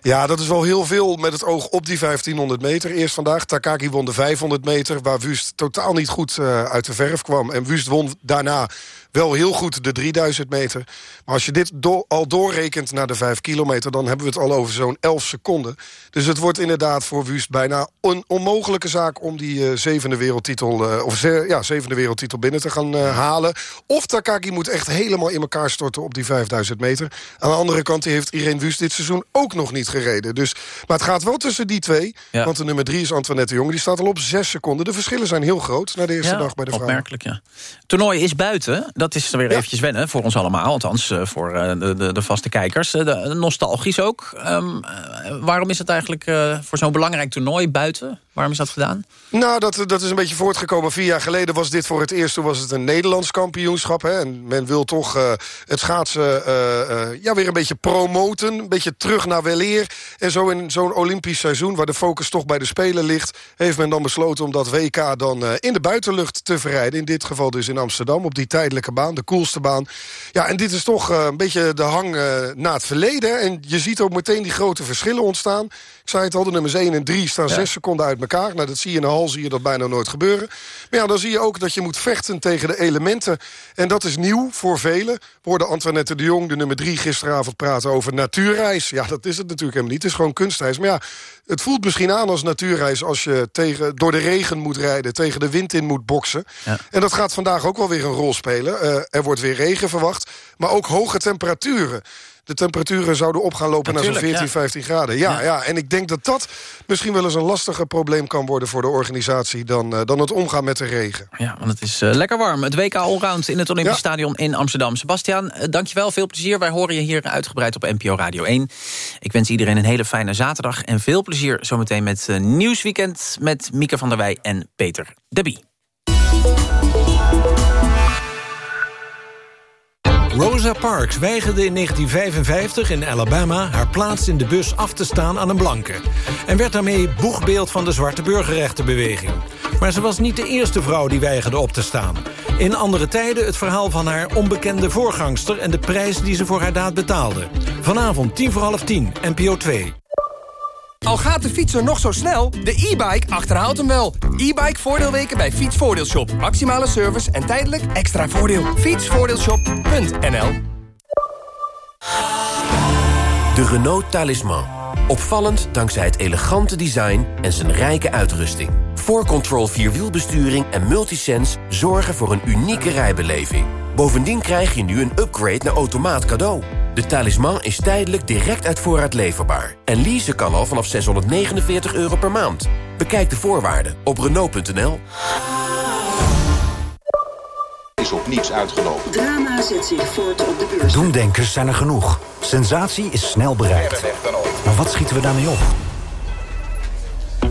Ja, dat is wel heel veel met het oog op die 1500 meter. Eerst vandaag, Takagi won de 500 meter... waar Wust totaal niet goed uh, uit de verf kwam. En Wust won daarna wel heel goed de 3000 meter. Maar als je dit do al doorrekent naar de 5 kilometer... dan hebben we het al over zo'n 11 seconden. Dus het wordt inderdaad voor Wust bijna een onmogelijke zaak... om die uh, zevende, wereldtitel, uh, of ja, zevende wereldtitel binnen te gaan uh, halen. Of Takagi moet echt helemaal in elkaar storten op die 5000 meter. Aan de andere kant die heeft Irene Wust dit seizoen ook nog niet gereden. Dus, maar het gaat wel tussen die twee. Ja. Want de nummer 3 is Antoinette de Jonge. Die staat al op 6 seconden. De verschillen zijn heel groot na de eerste ja, dag bij de vrouwen. opmerkelijk, ja. Toernooi is buiten dat is weer eventjes wennen voor ons allemaal. Althans, uh, voor uh, de, de, de, vaste kijkers. De, nostalgisch ook. Um, waarom is het eigenlijk voor zo'n belangrijk toernooi buiten? Waarom is dat gedaan? Nou, dat, dat is een beetje voortgekomen. Vier jaar geleden was dit voor het eerst. Toen was het een Nederlands kampioenschap. Hè, en men wil toch het schaatsen ja, weer een beetje promoten. Een beetje terug naar weleer. En zo in zo'n Olympisch seizoen... waar de focus toch bij de Spelen ligt... heeft men dan besloten om dat WK dan in de buitenlucht te verrijden. In dit geval dus in Amsterdam, op die tijdelijke baan. De coolste baan. Ja, en dit is toch uh, een beetje de hang uh, naar het verleden. En je ziet ook meteen die grote verschillen ontstaan. Ik zei het al, de nummers 1 en 3 staan ja. 6 seconden uit elkaar. Nou, dat zie je in de hal, zie je dat bijna nooit gebeuren. Maar ja, dan zie je ook dat je moet vechten tegen de elementen. En dat is nieuw voor velen. We hoorden Antoinette de Jong, de nummer 3, gisteravond praten over natuurreis. Ja, dat is het natuurlijk helemaal niet. Het is gewoon kunstreis. Maar ja, het voelt misschien aan als natuurreis als je tegen, door de regen moet rijden... tegen de wind in moet boksen. Ja. En dat gaat vandaag ook wel weer een rol spelen. Uh, er wordt weer regen verwacht, maar ook hoge temperaturen. De temperaturen zouden op gaan lopen naar zo'n 14, 15 graden. Ja, ja, en ik denk dat dat misschien wel eens een lastiger probleem kan worden... voor de organisatie dan, uh, dan het omgaan met de regen. Ja, want het is uh, lekker warm. Het WK Allround in het Olympisch ja. Stadion in Amsterdam. Sebastiaan, uh, dankjewel. Veel plezier. Wij horen je hier uitgebreid op NPO Radio 1. Ik wens iedereen een hele fijne zaterdag. En veel plezier zometeen met Nieuwsweekend... met Mieke van der Wij en Peter Debie. Rosa Parks weigerde in 1955 in Alabama haar plaats in de bus af te staan aan een blanke. En werd daarmee boegbeeld van de zwarte burgerrechtenbeweging. Maar ze was niet de eerste vrouw die weigerde op te staan. In andere tijden het verhaal van haar onbekende voorgangster... en de prijs die ze voor haar daad betaalde. Vanavond tien voor half tien, NPO 2. Al gaat de fietser nog zo snel, de e-bike achterhaalt hem wel. E-bike voordeelweken bij Fietsvoordeelshop. Maximale service en tijdelijk extra voordeel. Fietsvoordeelshop.nl De Renault Talisman. Opvallend dankzij het elegante design en zijn rijke uitrusting. 4Control Vierwielbesturing en Multisense zorgen voor een unieke rijbeleving. Bovendien krijg je nu een upgrade naar automaat cadeau. De talisman is tijdelijk direct uit voorraad leverbaar. En leasen kan al vanaf 649 euro per maand. Bekijk de voorwaarden op Renault.nl. Is op niets uitgelopen. Drama zet zich voort op de beurs. Doemdenkers zijn er genoeg. Sensatie is snel bereikt. Maar wat schieten we daarmee op?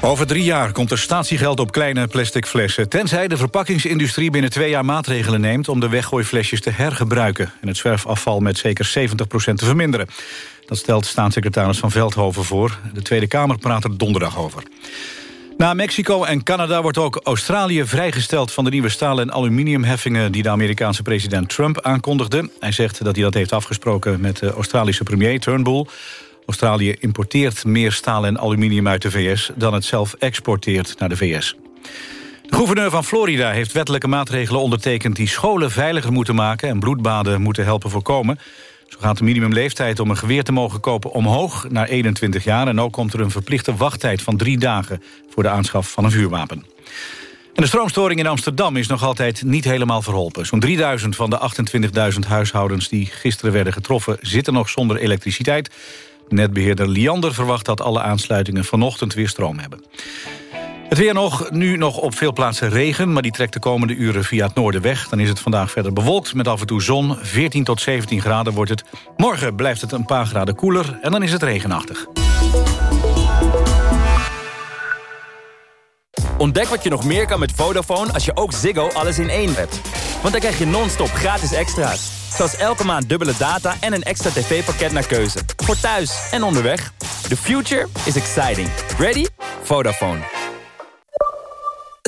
Over drie jaar komt er statiegeld op kleine plastic flessen... tenzij de verpakkingsindustrie binnen twee jaar maatregelen neemt... om de weggooiflesjes te hergebruiken... en het zwerfafval met zeker 70% te verminderen. Dat stelt staatssecretaris Van Veldhoven voor. De Tweede Kamer praat er donderdag over. Na Mexico en Canada wordt ook Australië vrijgesteld... van de nieuwe staal- en aluminiumheffingen... die de Amerikaanse president Trump aankondigde. Hij zegt dat hij dat heeft afgesproken met de Australische premier Turnbull. Australië importeert meer staal en aluminium uit de VS... dan het zelf exporteert naar de VS. De gouverneur van Florida heeft wettelijke maatregelen ondertekend... die scholen veiliger moeten maken en bloedbaden moeten helpen voorkomen. Zo gaat de minimumleeftijd om een geweer te mogen kopen omhoog naar 21 jaar. En ook komt er een verplichte wachttijd van drie dagen voor de aanschaf van een vuurwapen. En de stroomstoring in Amsterdam is nog altijd niet helemaal verholpen. Zo'n 3000 van de 28.000 huishoudens die gisteren werden getroffen... zitten nog zonder elektriciteit. Netbeheerder Liander verwacht dat alle aansluitingen vanochtend weer stroom hebben. Het weer nog, nu nog op veel plaatsen regen... maar die trekt de komende uren via het noorden weg. Dan is het vandaag verder bewolkt met af en toe zon. 14 tot 17 graden wordt het. Morgen blijft het een paar graden koeler en dan is het regenachtig. Ontdek wat je nog meer kan met Vodafone als je ook Ziggo alles in één hebt. Want dan krijg je non-stop gratis extra's. Zoals elke maand dubbele data en een extra tv-pakket naar keuze. Voor thuis en onderweg. The future is exciting. Ready? Vodafone.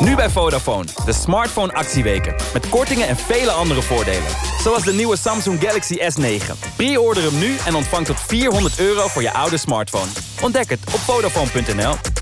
Nu bij Vodafone, de smartphone actieweken. Met kortingen en vele andere voordelen. Zoals de nieuwe Samsung Galaxy S9. Pre-order hem nu en ontvang tot 400 euro voor je oude smartphone. Ontdek het op Vodafone.nl.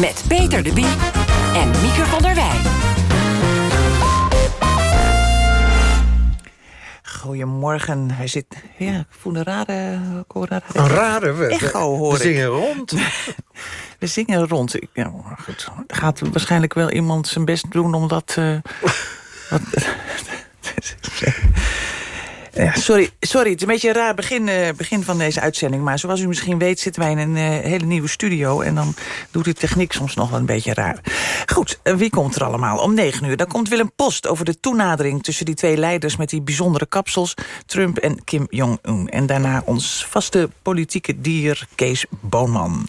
Met Peter de Bie en Mieke van der Wij. Goedemorgen. Hij zit... Ja, ik voel een rare... Een rare? Echo hoor we zingen rond. we zingen rond. Ik, ja, goed. Gaat waarschijnlijk wel iemand zijn best doen om dat... Uh, wat, Ja, sorry, sorry, het is een beetje een raar begin, uh, begin van deze uitzending. Maar zoals u misschien weet zitten wij in een uh, hele nieuwe studio. En dan doet de techniek soms nog wel een beetje raar. Goed, uh, wie komt er allemaal? Om negen uur. Dan komt Willem Post over de toenadering tussen die twee leiders... met die bijzondere kapsels, Trump en Kim Jong-un. En daarna ons vaste politieke dier Kees Boonman.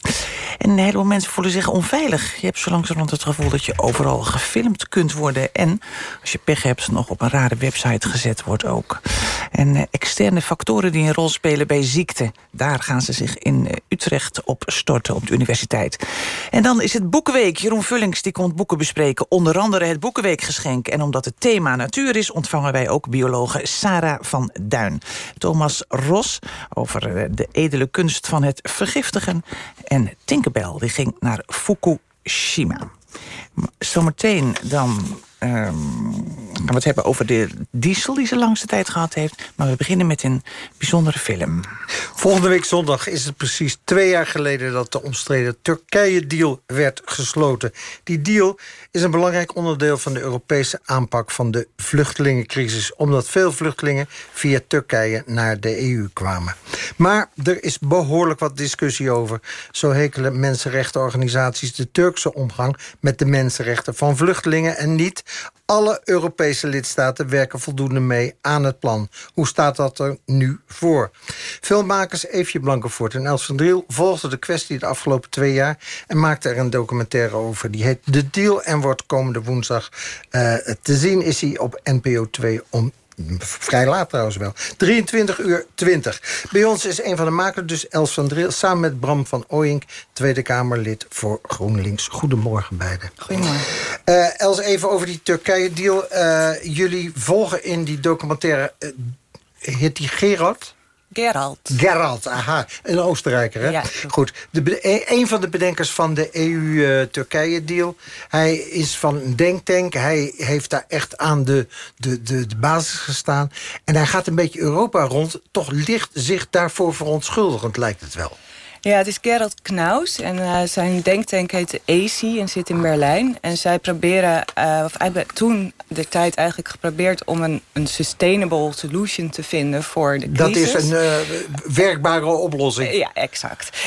En een heleboel mensen voelen zich onveilig. Je hebt zo langzamerhand het gevoel dat je overal gefilmd kunt worden. En als je pech hebt, nog op een rare website gezet wordt ook. En uh, externe factoren die een rol spelen bij ziekte... daar gaan ze zich in uh, Utrecht op storten op de universiteit. En dan is het Boekenweek. Jeroen Vullings die komt boeken bespreken. Onder andere het Boekenweekgeschenk. En omdat het thema natuur is... ontvangen wij ook biologe Sarah van Duin. Thomas Ros over uh, de edele kunst van het vergiftigen. En Tinkerbell die ging naar Fukushima. Zometeen dan gaan we het hebben over de diesel die ze langste tijd gehad heeft. Maar we beginnen met een bijzondere film. Volgende week zondag is het precies twee jaar geleden... dat de omstreden Turkije-deal werd gesloten. Die deal is een belangrijk onderdeel van de Europese aanpak... van de vluchtelingencrisis. Omdat veel vluchtelingen via Turkije naar de EU kwamen. Maar er is behoorlijk wat discussie over. Zo hekelen mensenrechtenorganisaties de Turkse omgang... met de mensenrechten van vluchtelingen en niet alle Europese lidstaten werken voldoende mee aan het plan. Hoe staat dat er nu voor? Filmmakers Eefje Blankenvoort en Els van Driel volgden de kwestie de afgelopen twee jaar... en maakten er een documentaire over. Die heet The Deal en wordt komende woensdag uh, te zien. Is hij op NPO 2 om Vrij laat trouwens wel. 23 uur 20. Bij ons is een van de makers, dus Els van Driel... samen met Bram van Ooyink, Tweede Kamerlid voor GroenLinks. Goedemorgen beiden. Goedemorgen. Uh, Els, even over die Turkije-deal. Uh, jullie volgen in die documentaire... Uh, heet die Gerard? Gerald. Gerald, aha. Een Oostenrijker, hè? Ja. Goed. De, een van de bedenkers van de EU-Turkije-deal. Hij is van een denktank. Hij heeft daar echt aan de, de, de, de basis gestaan. En hij gaat een beetje Europa rond. Toch licht zich daarvoor verontschuldigend, lijkt het wel. Ja, het is Gerald Knaus en uh, zijn denktank heet AC en zit in Berlijn. En zij proberen, uh, of hebben toen de tijd eigenlijk geprobeerd... om een, een sustainable solution te vinden voor de crisis. Dat is een uh, werkbare oplossing. ja, exact.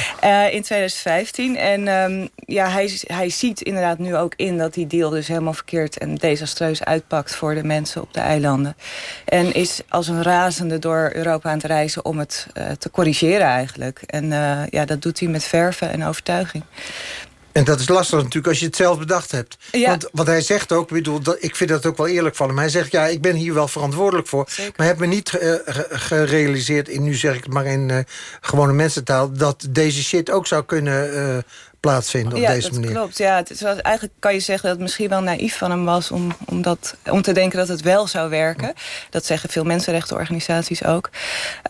in 2015. En um, ja, hij, hij ziet inderdaad nu ook in dat die deal dus helemaal verkeerd... en desastreus uitpakt voor de mensen op de eilanden. En is als een razende door Europa aan het reizen om het te corrigeren eigenlijk. En ja, dat doet hij met verven en overtuiging. En dat is lastig natuurlijk als je het zelf bedacht hebt. Ja. Want wat hij zegt ook, ik, bedoel, dat, ik vind dat ook wel eerlijk van hem. Hij zegt, ja, ik ben hier wel verantwoordelijk voor. Zeker. Maar heb me niet uh, gerealiseerd, in, nu zeg ik het maar in uh, gewone mensentaal... dat deze shit ook zou kunnen uh, plaatsvinden op ja, deze dat manier. klopt. Ja, het is wel, eigenlijk kan je zeggen dat het misschien wel naïef van hem was... om, om, dat, om te denken dat het wel zou werken. Dat zeggen veel mensenrechtenorganisaties ook.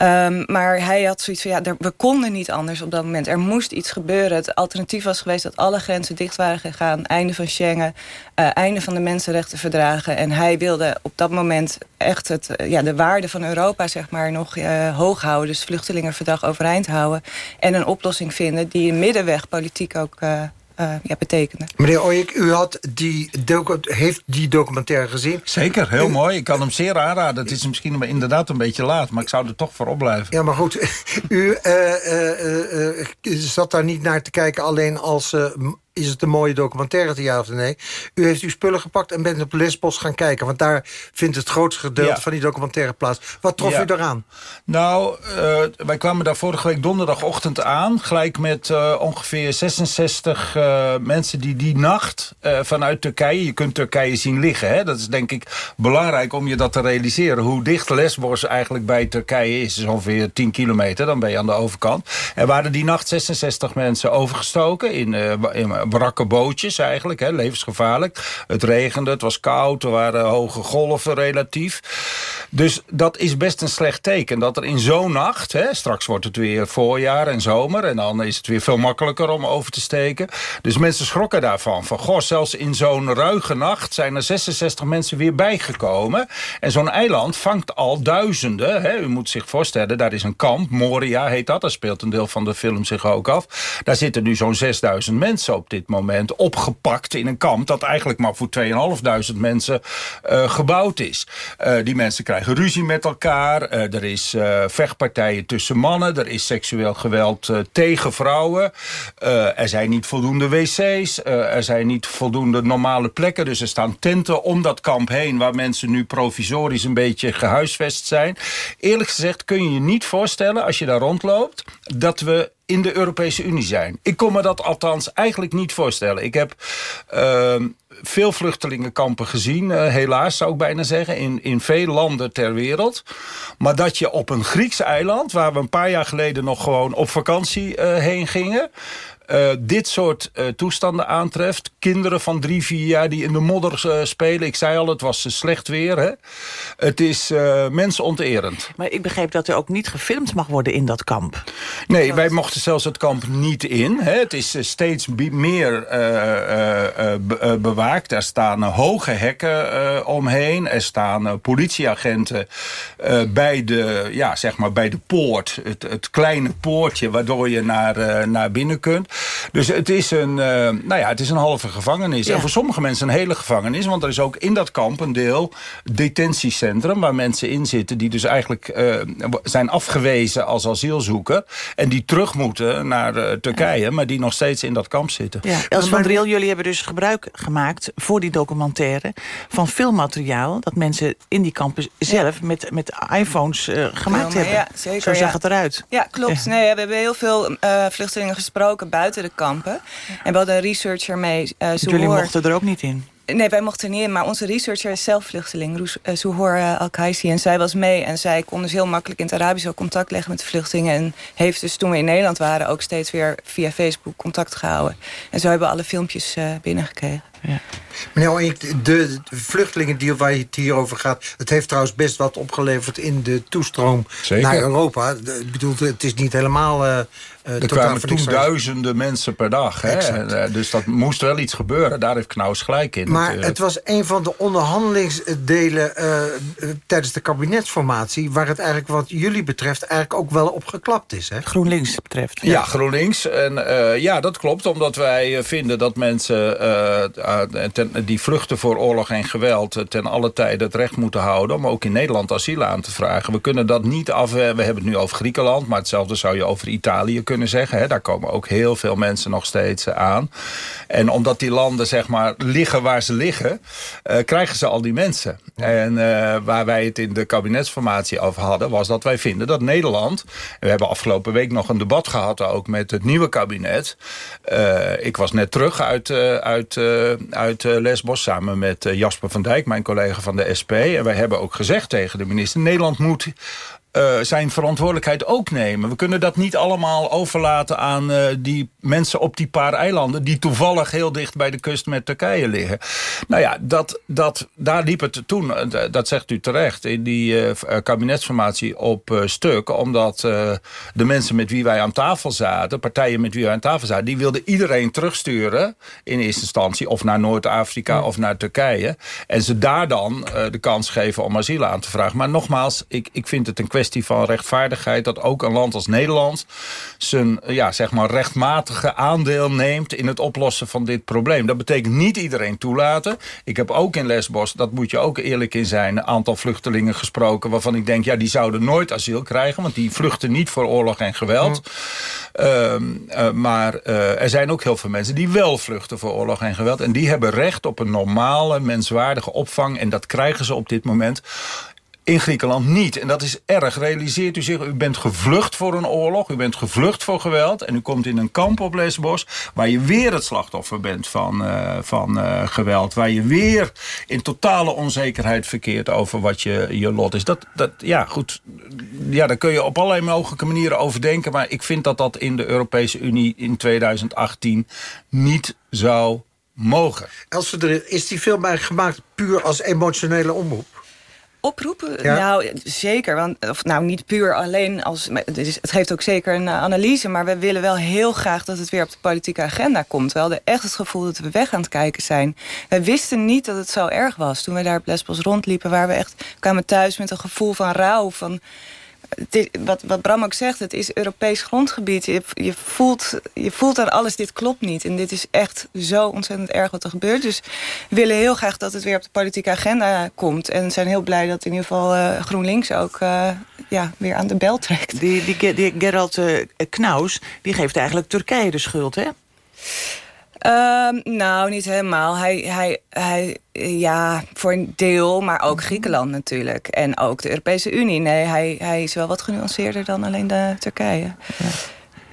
Um, maar hij had zoiets van, ja, er, we konden niet anders op dat moment. Er moest iets gebeuren. Het alternatief was geweest dat alle grenzen dicht waren gegaan. Einde van Schengen, einde van de mensenrechtenverdragen. En hij wilde op dat moment echt het, uh, ja, de waarde van Europa zeg maar, nog uh, hoog houden. Dus vluchtelingenverdrag overeind houden. En een oplossing vinden die een middenweg politiek ook uh, uh, ja, betekende. Meneer Ooyek, u had die heeft die documentaire gezien? Zeker, heel u... mooi. Ik kan hem zeer aanraden. Het is misschien inderdaad een beetje laat, maar ik zou er toch voor opblijven. Ja, maar goed, u uh, zat daar niet naar te kijken alleen als is het een mooie documentaire, ja of nee? U heeft uw spullen gepakt en bent op Lesbos gaan kijken. Want daar vindt het grootste gedeelte ja. van die documentaire plaats. Wat trof ja. u daaraan? Nou, uh, wij kwamen daar vorige week donderdagochtend aan. Gelijk met uh, ongeveer 66 uh, mensen die die nacht vanuit Turkije... je kunt Turkije zien liggen. Hè? Dat is denk ik belangrijk om je dat te realiseren. Hoe dicht Lesbos eigenlijk bij Turkije is. is ongeveer 10 kilometer, dan ben je aan de overkant. Er waren die nacht 66 mensen overgestoken in, in wrakke bootjes eigenlijk, hè, levensgevaarlijk. Het regende, het was koud, er waren hoge golven relatief. Dus dat is best een slecht teken. Dat er in zo'n nacht, hè, straks wordt het weer voorjaar en zomer... en dan is het weer veel makkelijker om over te steken. Dus mensen schrokken daarvan. Van, goh, zelfs in zo'n ruige nacht zijn er 66 mensen weer bijgekomen. En zo'n eiland vangt al duizenden. Hè. U moet zich voorstellen, daar is een kamp, Moria heet dat. Daar speelt een deel van de film zich ook af. Daar zitten nu zo'n 6000 mensen op dit moment opgepakt in een kamp... dat eigenlijk maar voor 2500 mensen uh, gebouwd is. Uh, die mensen krijgen ruzie met elkaar. Uh, er is vechtpartijen tussen mannen. Er is seksueel geweld tegen vrouwen. er zijn niet voldoende wc's. er zijn niet voldoende normale plekken. Dus er staan tenten om dat kamp heen... waar mensen nu provisorisch een beetje gehuisvest zijn. Eerlijk gezegd kun je je niet voorstellen als je daar rondloopt... dat we in de Europese Unie zijn. Ik kon me dat althans eigenlijk niet voorstellen. Ik heb uh, veel vluchtelingenkampen gezien, uh, helaas zou ik bijna zeggen... In, in veel landen ter wereld. Maar dat je op een Grieks eiland... waar we een paar jaar geleden nog gewoon op vakantie uh, heen gingen... Uh, dit soort uh, toestanden aantreft. Kinderen van drie, vier jaar die in de modder uh, spelen. Ik zei al, het was slecht weer. Hè? Het is mensonterend. Maar ik begreep dat er ook niet gefilmd mag worden in dat kamp. Nee, wij mochten zelfs het kamp niet in. Hè? Het is steeds meer be bewaakt. Er staan hoge hekken omheen. Er staan politieagenten bij, de, ja, zeg maar bij de poort. Het, het kleine poortje waardoor je naar, naar binnen kunt. Dus het is een, uh, nou ja, het is een halve gevangenis. Ja. En voor sommige mensen een hele gevangenis. Want er is ook in dat kamp een deel detentiecentrum... waar mensen in zitten die dus eigenlijk uh, zijn afgewezen als asielzoeker... en die terug moeten naar uh, Turkije... maar die nog steeds in dat kamp zitten. Ja. Els van Driel, jullie hebben dus gebruik gemaakt... voor die documentaire van filmmateriaal... dat mensen in die kampen zelf met, met iPhones gemaakt hebben. Ja, zeker, Zo zag het eruit. Ja, klopt. Nee, we hebben heel veel vluchtelingen gesproken buiten de kampen. En we hadden een researcher mee. Uh, Jullie mochten er ook niet in? Nee, wij mochten er niet in. Maar onze researcher is zelf vluchteling, Souhoor uh, Al-Kaisi. En zij was mee. En zij kon dus heel makkelijk in het Arabisch ook contact leggen met de vluchtelingen. En heeft dus toen we in Nederland waren ook steeds weer via Facebook contact gehouden. En zo hebben we alle filmpjes binnengekregen. Ja. Meneer de, de vluchtelingendeal waar het hier over gaat... het heeft trouwens best wat opgeleverd in de toestroom Zeker. naar Europa. Ik bedoel, het is niet helemaal... Uh, er kwamen toen duizenden mensen per dag. Hè? En, dus dat moest wel iets gebeuren. Daar heeft Knaus gelijk in. Maar natuurlijk. het was een van de onderhandelingsdelen uh, tijdens de kabinetsformatie... waar het eigenlijk wat jullie betreft eigenlijk ook wel op geklapt is. Hè? GroenLinks betreft. Ja, ja GroenLinks. En uh, ja, dat klopt. Omdat wij vinden dat mensen ten, die vluchten voor oorlog en geweld... ten alle tijde het recht moeten houden... om ook in Nederland asiel aan te vragen. We kunnen dat niet af... We hebben het nu over Griekenland... maar hetzelfde zou je over Italië kunnen zeggen. Hè. Daar komen ook heel veel mensen nog steeds aan. En omdat die landen zeg maar liggen waar ze liggen... Uh, krijgen ze al die mensen. En uh, waar wij het in de kabinetsformatie over hadden... was dat wij vinden dat Nederland... we hebben afgelopen week nog een debat gehad... ook met het nieuwe kabinet. Uh, ik was net terug uit, uit, uit Lesbos... samen met Jasper van Dijk, mijn collega van de SP. En wij hebben ook gezegd tegen de minister... Nederland moet uh, zijn verantwoordelijkheid ook nemen. We kunnen dat niet allemaal overlaten aan uh, die mensen op die paar eilanden... die toevallig heel dicht bij de kust met Turkije liggen. Nou ja, dat, dat, daar liep het toen, dat zegt u terecht... in die uh, kabinetsformatie op stuk. Omdat de mensen met wie wij aan tafel zaten... partijen met wie wij aan tafel zaten... die wilden iedereen terugsturen in eerste instantie... of naar Noord-Afrika of naar Turkije. En ze daar dan de kans geven om asiel aan te vragen. Maar nogmaals, ik, ik vind het een kwestie kwestie van rechtvaardigheid... dat ook een land als Nederland zijn ja, zeg maar rechtmatige aandeel neemt... in het oplossen van dit probleem. Dat betekent niet iedereen toelaten. Ik heb ook in Lesbos, dat moet je ook eerlijk in zijn... een aantal vluchtelingen gesproken waarvan ik denk... ja, die zouden nooit asiel krijgen... want die vluchten niet voor oorlog en geweld. Uh, uh, maar uh, er zijn ook heel veel mensen die wel vluchten voor oorlog en geweld. En die hebben recht op een normale, menswaardige opvang. En dat krijgen ze op dit moment In Griekenland niet. En dat is erg. Realiseert u zich, u bent gevlucht voor een oorlog. U bent gevlucht voor geweld. En u komt in een kamp op Lesbos... waar je weer het slachtoffer bent van, uh, van uh, geweld. Waar je weer in totale onzekerheid verkeert... over wat je, je lot is. Dat, dat, ja, goed. Ja, daar kun je op allerlei mogelijke manieren over denken. Maar ik vind dat dat in de Europese Unie in 2018 niet zou mogen. Elser, is die film eigenlijk gemaakt puur als emotionele omroep? Oproepen? Nou, zeker. Want, of nou, niet puur alleen als... Het, is, het geeft ook zeker een analyse... maar we willen wel heel graag dat het weer op de politieke agenda komt. We hadden echt het gevoel dat we weg aan het kijken zijn. We wisten niet dat het zo erg was. Toen we daar op Lesbos rondliepen... waren we echt, kwamen thuis met een gevoel van rouw... van wat, wat Bram ook zegt, het is Europees grondgebied. Je, voelt, je voelt aan alles, dit klopt niet. En dit is echt zo ontzettend erg wat er gebeurt. Dus we willen heel graag dat het weer op de politieke agenda komt. En zijn heel blij dat in ieder geval uh, GroenLinks ook uh, ja, weer aan de bel trekt. Die, die, die Gerald uh, Knaus, die geeft eigenlijk Turkije de schuld, hè? Um, nou, niet helemaal. Hij, hij, hij, ja, voor een deel, maar ook Griekenland natuurlijk. En ook de Europese Unie. Nee, hij, hij is wel wat genuanceerder dan alleen de Turkije. Ja.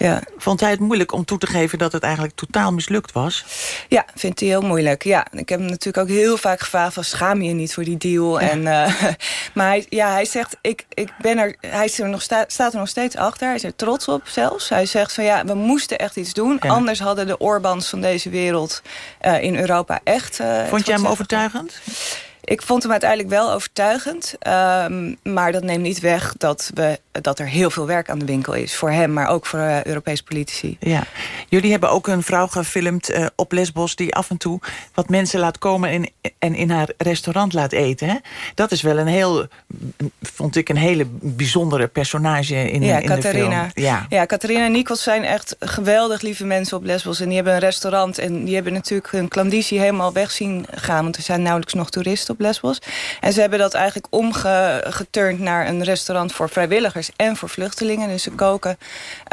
Ja. Vond hij het moeilijk om toe te geven dat het eigenlijk totaal mislukt was? Ja, vindt hij heel moeilijk. Ja, ik heb hem natuurlijk ook heel vaak gevraagd van schaam je niet voor die deal. En, uh, maar hij, ja, hij zegt, ik, ik ben er, hij is er nog sta, staat er nog steeds achter. Hij is er trots op zelfs. Hij zegt van ja, we moesten echt iets doen. Ja. Anders hadden de Orbans van deze wereld uh, in Europa echt... Uh, Vond jij hem overtuigend? Ik vond hem uiteindelijk wel overtuigend. Um, maar dat neemt niet weg dat, we, dat er heel veel werk aan de winkel is. Voor hem, maar ook voor uh, Europese politici. Ja. Jullie hebben ook een vrouw gefilmd uh, op Lesbos... die af en toe wat mensen laat komen en, en in haar restaurant laat eten. Hè? Dat is wel een heel, vond ik, een hele bijzondere personage in, ja, in de film. Ja, ja Catharina en Nikos zijn echt geweldig lieve mensen op Lesbos. En die hebben een restaurant en die hebben natuurlijk hun klandizie helemaal weg zien gaan. Want er zijn nauwelijks nog toeristen op Lesbos. En ze hebben dat eigenlijk omgeturnd naar een restaurant voor vrijwilligers en voor vluchtelingen. Dus ze koken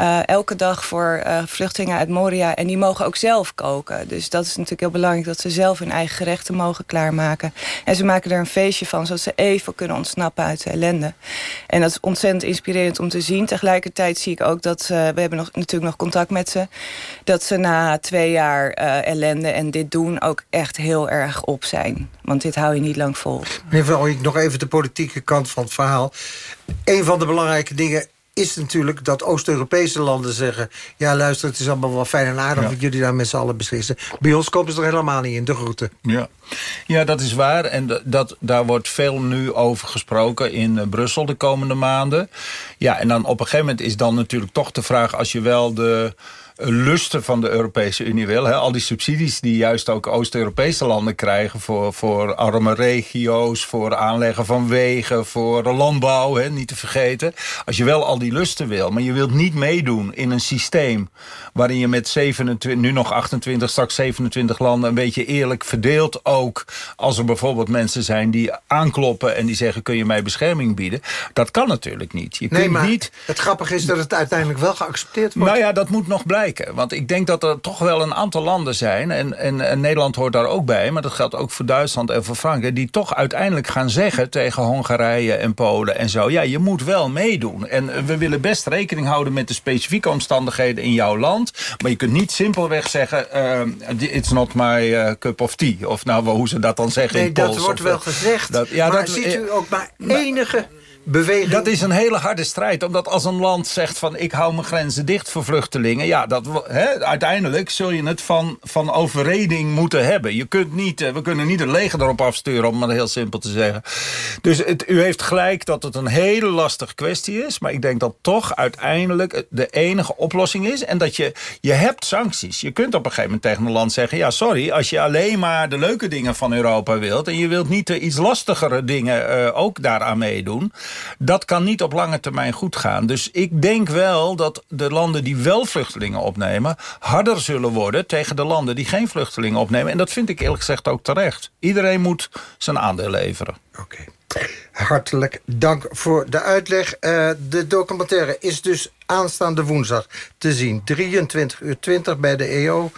uh, elke dag voor uh, vluchtelingen uit Moria. En die mogen ook zelf koken. Dus dat is natuurlijk heel belangrijk dat ze zelf hun eigen gerechten mogen klaarmaken. En ze maken er een feestje van, zodat ze even kunnen ontsnappen uit de ellende. En dat is ontzettend inspirerend om te zien. Tegelijkertijd zie ik ook dat, uh, we hebben nog, natuurlijk nog contact met ze... dat ze na twee jaar ellende en dit doen ook echt heel erg op zijn. Want dit hou je niet lang vol. Meneer Van nog even de politieke kant van het verhaal. Een van de belangrijke dingen is natuurlijk dat Oost-Europese landen zeggen... ja, luister, het is allemaal wel fijn en aardig... Ja. dat jullie daar met z'n allen beslissen. Bij ons komen ze er helemaal niet in, de groeten. Ja, ja dat is waar. En dat, daar wordt veel nu over gesproken in uh, Brussel de komende maanden. Ja, en dan op een gegeven moment is dan natuurlijk toch de vraag... als je wel de lusten van de Europese Unie wil. Hè? Al die subsidies die juist ook Oost-Europese landen krijgen... Voor, voor arme regio's, voor aanleggen van wegen, voor landbouw, hè? niet te vergeten. Als je wel al die lusten wil, maar je wilt niet meedoen in een systeem... waarin je met 27, nu nog 28, straks 27 landen... een beetje eerlijk verdeelt ook... als er bijvoorbeeld mensen zijn die aankloppen en die zeggen... kun je mij bescherming bieden? Dat kan natuurlijk niet. Je nee, kunt maar niet... het grappige is dat het uiteindelijk wel geaccepteerd wordt. Nou ja, dat moet nog Want ik denk dat er toch wel een aantal landen zijn... En, en, en, Nederland hoort daar ook bij... maar dat geldt ook voor Duitsland en voor Frankrijk... die toch uiteindelijk gaan zeggen tegen Hongarije en Polen en zo... ja, je moet wel meedoen. En we willen best rekening houden met de specifieke omstandigheden in jouw land... maar je kunt niet simpelweg zeggen... Uh, it's not my uh, cup of tea. Of nou, hoe ze dat dan zeggen nee, in dat Pools, wordt of, wel gezegd. Dat, ja, maar dat, ziet u ook maar enige... Dat is een hele harde strijd. Omdat als een land zegt van ik hou mijn grenzen dicht voor vluchtelingen. Ja, dat, uiteindelijk zul je het van, van overreding moeten hebben. Je kunt niet, we kunnen niet het leger erop afsturen om het heel simpel te zeggen. Dus u heeft gelijk dat het een hele lastige kwestie is. Maar ik denk dat toch uiteindelijk de enige oplossing is. En dat je, je hebt sancties. Je kunt op een gegeven moment tegen een land zeggen. Ja, sorry, als je alleen maar de leuke dingen van Europa wilt. En je wilt niet de iets lastigere dingen uh, ook daaraan meedoen dat kan niet op lange termijn goed gaan. Dus ik denk wel dat de landen die wel vluchtelingen opnemen... harder zullen worden tegen de landen die geen vluchtelingen opnemen. En dat vind ik eerlijk gezegd ook terecht. Iedereen moet zijn aandeel leveren. Oké. Hartelijk dank voor de uitleg. Uh, de documentaire is dus aanstaande woensdag te zien. 23 uur 20 bij de EO.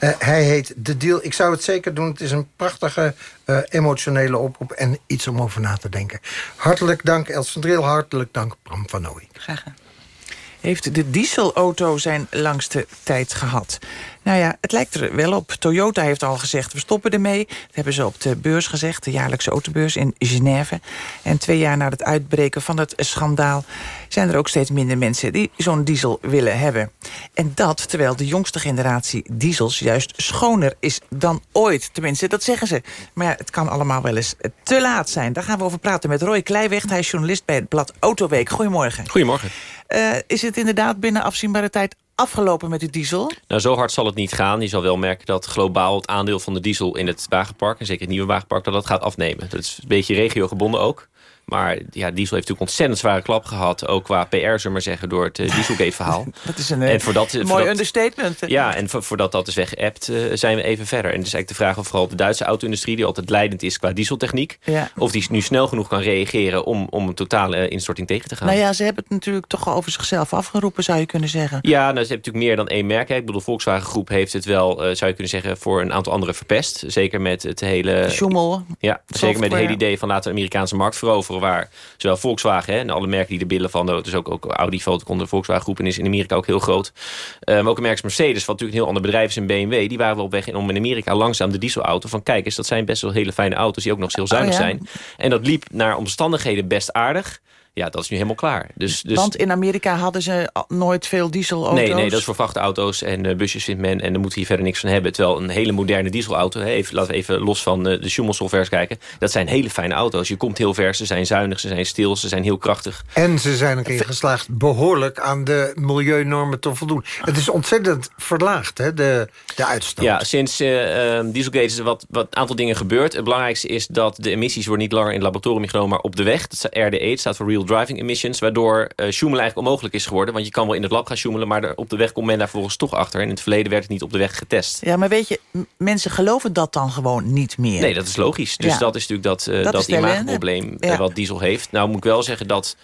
Uh, hij heet De Deal. Ik zou het zeker doen. Het is een prachtige uh, emotionele oproep en iets om over na te denken. Hartelijk dank Els van Driel. Hartelijk dank Bram van Nooy. Graag gedaan heeft de dieselauto zijn langste tijd gehad. Nou ja, het lijkt er wel op. Toyota heeft al gezegd, we stoppen ermee. Dat hebben ze op de beurs gezegd, de jaarlijkse autobeurs in Genève. En twee jaar na het uitbreken van het schandaal... zijn er ook steeds minder mensen die zo'n diesel willen hebben. En dat terwijl de jongste generatie diesels juist schoner is dan ooit. Tenminste, dat zeggen ze. Maar ja, het kan allemaal wel eens te laat zijn. Daar gaan we over praten met Roy Kleiweg. Hij is journalist bij het blad Autoweek. Goedemorgen. Goedemorgen. Uh, is het inderdaad binnen afzienbare tijd afgelopen met de diesel? Nou, zo hard zal het niet gaan. Je zal wel merken dat globaal het aandeel van de diesel in het wagenpark... en zeker het nieuwe wagenpark, dat dat gaat afnemen. Dat is een beetje regiogebonden ook. Maar ja, diesel heeft natuurlijk ontzettend zware klap gehad. Ook qua PR, zullen maar zeggen, door het uh, Dieselgate-verhaal. dat is een, en dat, mooi understatement. Ja, en voordat dat is weggeappt, uh, zijn we even verder. En is eigenlijk de vraag of vooral de Duitse auto-industrie... die altijd leidend is qua dieseltechniek... Ja. of die nu snel genoeg kan reageren om, om een totale instorting tegen te gaan. Nou ja, ze hebben het natuurlijk toch over zichzelf afgeroepen, zou je kunnen zeggen. Ja, nou, ze hebben natuurlijk meer dan één merk. Ik bedoel, Volkswagen Groep heeft het wel, uh, zou je kunnen zeggen... voor een aantal anderen verpest. Zeker met het hele... Schommel. Ja, zeker met het hele idee van laten we de Amerikaanse markt veroveren... waar zowel Volkswagen hè, en alle merken die er billen van. Dus ook, ook Audi valt onder de Volkswagen groep en is in Amerika ook heel groot. Uh, maar ook een merk Mercedes, wat natuurlijk een heel ander bedrijf is in BMW. Die waren wel op weg in, om in Amerika langzaam de dieselauto van kijk eens, dat zijn best wel hele fijne auto's die ook nog heel zuinig oh, ja. zijn. En dat liep naar omstandigheden best aardig. Ja, dat is nu helemaal klaar. Dus, dus... Want in Amerika hadden ze nooit veel dieselauto's? Nee, nee dat is voor vrachtauto's en uh, busjes vindt men. En daar moet hier verder niks van hebben. Terwijl een hele moderne dieselauto... Hè, even, laten we even los van uh, de Schumel-solvers kijken. Dat zijn hele fijne auto's. Je komt heel ver, ze zijn zuinig, ze zijn stil, ze zijn heel krachtig. En ze zijn ook ingeslaagd behoorlijk aan de milieunormen te voldoen. Het is ontzettend verlaagd, hè, de, de uitstoot. Ja, sinds uh, Dieselgate is er wat, wat aantal dingen gebeurd. Het belangrijkste is dat de emissies worden niet langer in het laboratorium genomen... maar op de weg. Dat is RDE, het staat voor Real driving emissions... waardoor uh, sjoemelen eigenlijk onmogelijk is geworden. Want je kan wel in het lab gaan sjoemelen... maar op de weg komt men daar volgens toch achter. En in het verleden werd het niet op de weg getest. Ja, maar weet je, mensen geloven dat dan gewoon niet meer. Nee, dat is logisch. Dus ja. dat is natuurlijk dat, uh, dat, dat ja. wat diesel heeft. Nou moet ik wel zeggen dat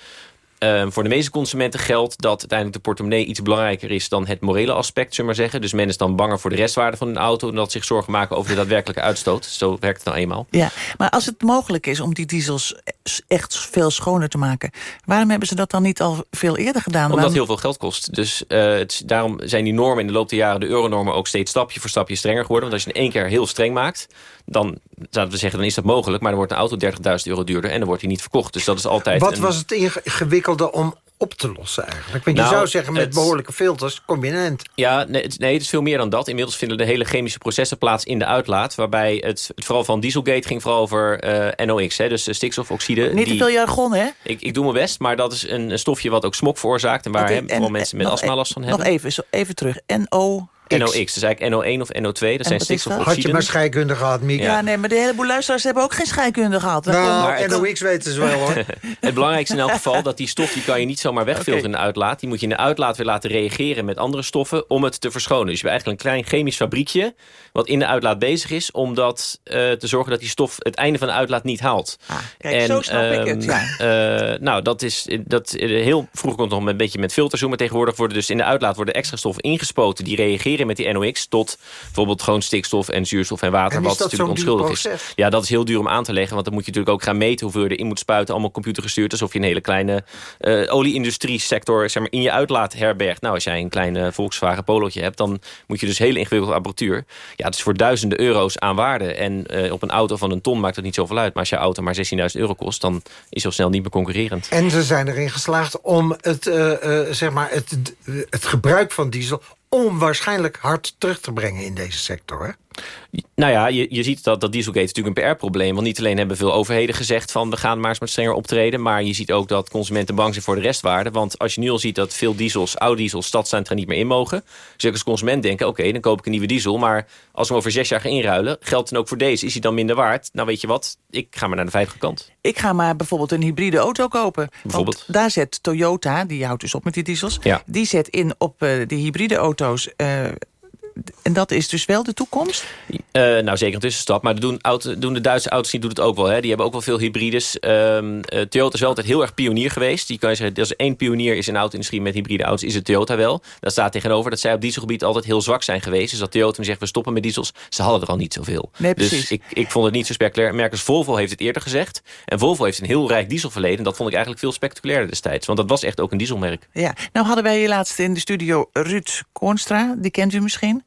Uh, voor de meeste consumenten geldt dat uiteindelijk de portemonnee iets belangrijker is dan het morele aspect, zullen maar zeggen. Dus men is dan banger voor de restwaarde van een auto dan dat zich zorgen maken over de daadwerkelijke uitstoot. Zo werkt het nou eenmaal. Ja, maar als het mogelijk is om die diesels echt veel schoner te maken, waarom hebben ze dat dan niet al veel eerder gedaan? Omdat waarom... heel veel geld kost. Dus uh, het, daarom zijn die normen in de loop der jaren, de euronormen, ook steeds stapje voor stapje strenger geworden. Want als je in één keer heel streng maakt, dan zouden we zeggen, dan is dat mogelijk. Maar dan wordt een auto 30.000 euro duurder en dan wordt hij niet verkocht. Dus dat is altijd... Wat een... was het ingewikkelde om op te lossen eigenlijk? Want nou, je zou zeggen, met het... behoorlijke filters, combinant. Ja, nee het, nee, het is veel meer dan dat. Inmiddels vinden de hele chemische processen plaats in de uitlaat. Waarbij het, het vooral van Dieselgate ging vooral over uh, NOx, hè, dus stikstofoxide. Niet te veel jargon, hè? Ik, ik doe mijn best, maar dat is een, een stofje wat ook smog veroorzaakt. En waar okay, vooral mensen met astma last van hebben. Nog even, zo, even terug. NO... NOx, dus eigenlijk NO1 of NO2, dat zijn stikstofoxiden. Had je maar scheikunde gehad, Mieke? Ja. ja, nee, maar de heleboel luisteraars hebben ook geen scheikunde gehad. Nou, maar NOx weten ze wel, hoor. het belangrijkste in elk geval, dat die stof die kan je niet zomaar wegfilteren okay. in de uitlaat. Die moet je in de uitlaat weer laten reageren met andere stoffen om het te verschonen. Dus je hebt eigenlijk een klein chemisch fabriekje wat in de uitlaat bezig is om dat, uh, te zorgen dat die stof het einde van de uitlaat niet haalt. Ah, kijk, en, zo snap um, ik het. Ja. Uh, nou, dat is dat, heel vroeger kon het nog een beetje met filters maar tegenwoordig worden dus in de uitlaat worden extra stoffen ingespoten die reageren met die NOx tot bijvoorbeeld gewoon stikstof en zuurstof en water, en wat natuurlijk onschuldig is. Ja, dat is heel duur om aan te leggen, want dan moet je natuurlijk ook gaan meten hoeveel je erin moet spuiten, allemaal computergestuurd, alsof je een hele kleine uh, olie-industrie sector zeg maar, in je uitlaat herbergt. Nou, als jij een klein uh, Volkswagen Polootje hebt, dan moet je dus hele ingewikkelde apparatuur. Ja, het is voor duizenden euro's aan waarde. En uh, op een auto van een ton maakt dat niet zoveel uit. Maar als je auto maar 16.000 euro kost, dan is al snel niet meer concurrerend. En ze zijn erin geslaagd om het, zeg maar het, het gebruik van diesel onwaarschijnlijk hard terug te brengen in deze sector. Hè? Nou ja, je, je ziet dat, dat Dieselgate natuurlijk een PR-probleem. Want niet alleen hebben veel overheden gezegd van we gaan maar eens met strenger optreden. Maar je ziet ook dat consumenten bang zijn voor de restwaarde. Want als je nu al ziet dat veel diesels, oude diesels, stadcentra niet meer in mogen. Dus ik als consument denken, oké, okay, dan koop ik een nieuwe diesel. Maar als we hem over zes jaar gaan inruilen, geldt dan ook voor deze. Is hij dan minder waard? Nou weet je wat, ik ga maar naar de veilige kant. Ik ga maar bijvoorbeeld een hybride auto kopen. Bijvoorbeeld. Want daar zet Toyota, die houdt dus op met die diesels. Ja. Die zet in op uh, de hybride auto's... Uh, en dat is dus wel de toekomst? Uh, nou, zeker een tussenstap. Maar doen, auto, doen de Duitse auto's niet, doet het ook wel. Hè. Die hebben ook wel veel hybrides. Um, uh, Toyota is wel altijd heel erg pionier geweest. Die kan je zeggen, als één pionier is in de auto-industrie met hybride auto's, is het Toyota wel. Daar staat tegenover dat zij op dieselgebied altijd heel zwak zijn geweest. Dus dat Toyota zegt, we stoppen met diesels. Ze hadden er al niet zoveel. Nee, dus ik, ik vond het niet zo spectaculair. Merkers Volvo heeft het eerder gezegd. En Volvo heeft een heel rijk dieselverleden. Dat vond ik eigenlijk veel spectaculairder destijds. Want dat was echt ook een dieselmerk. Ja, nou hadden wij hier laatst in de studio Ruud Koornstra. Die kent u misschien?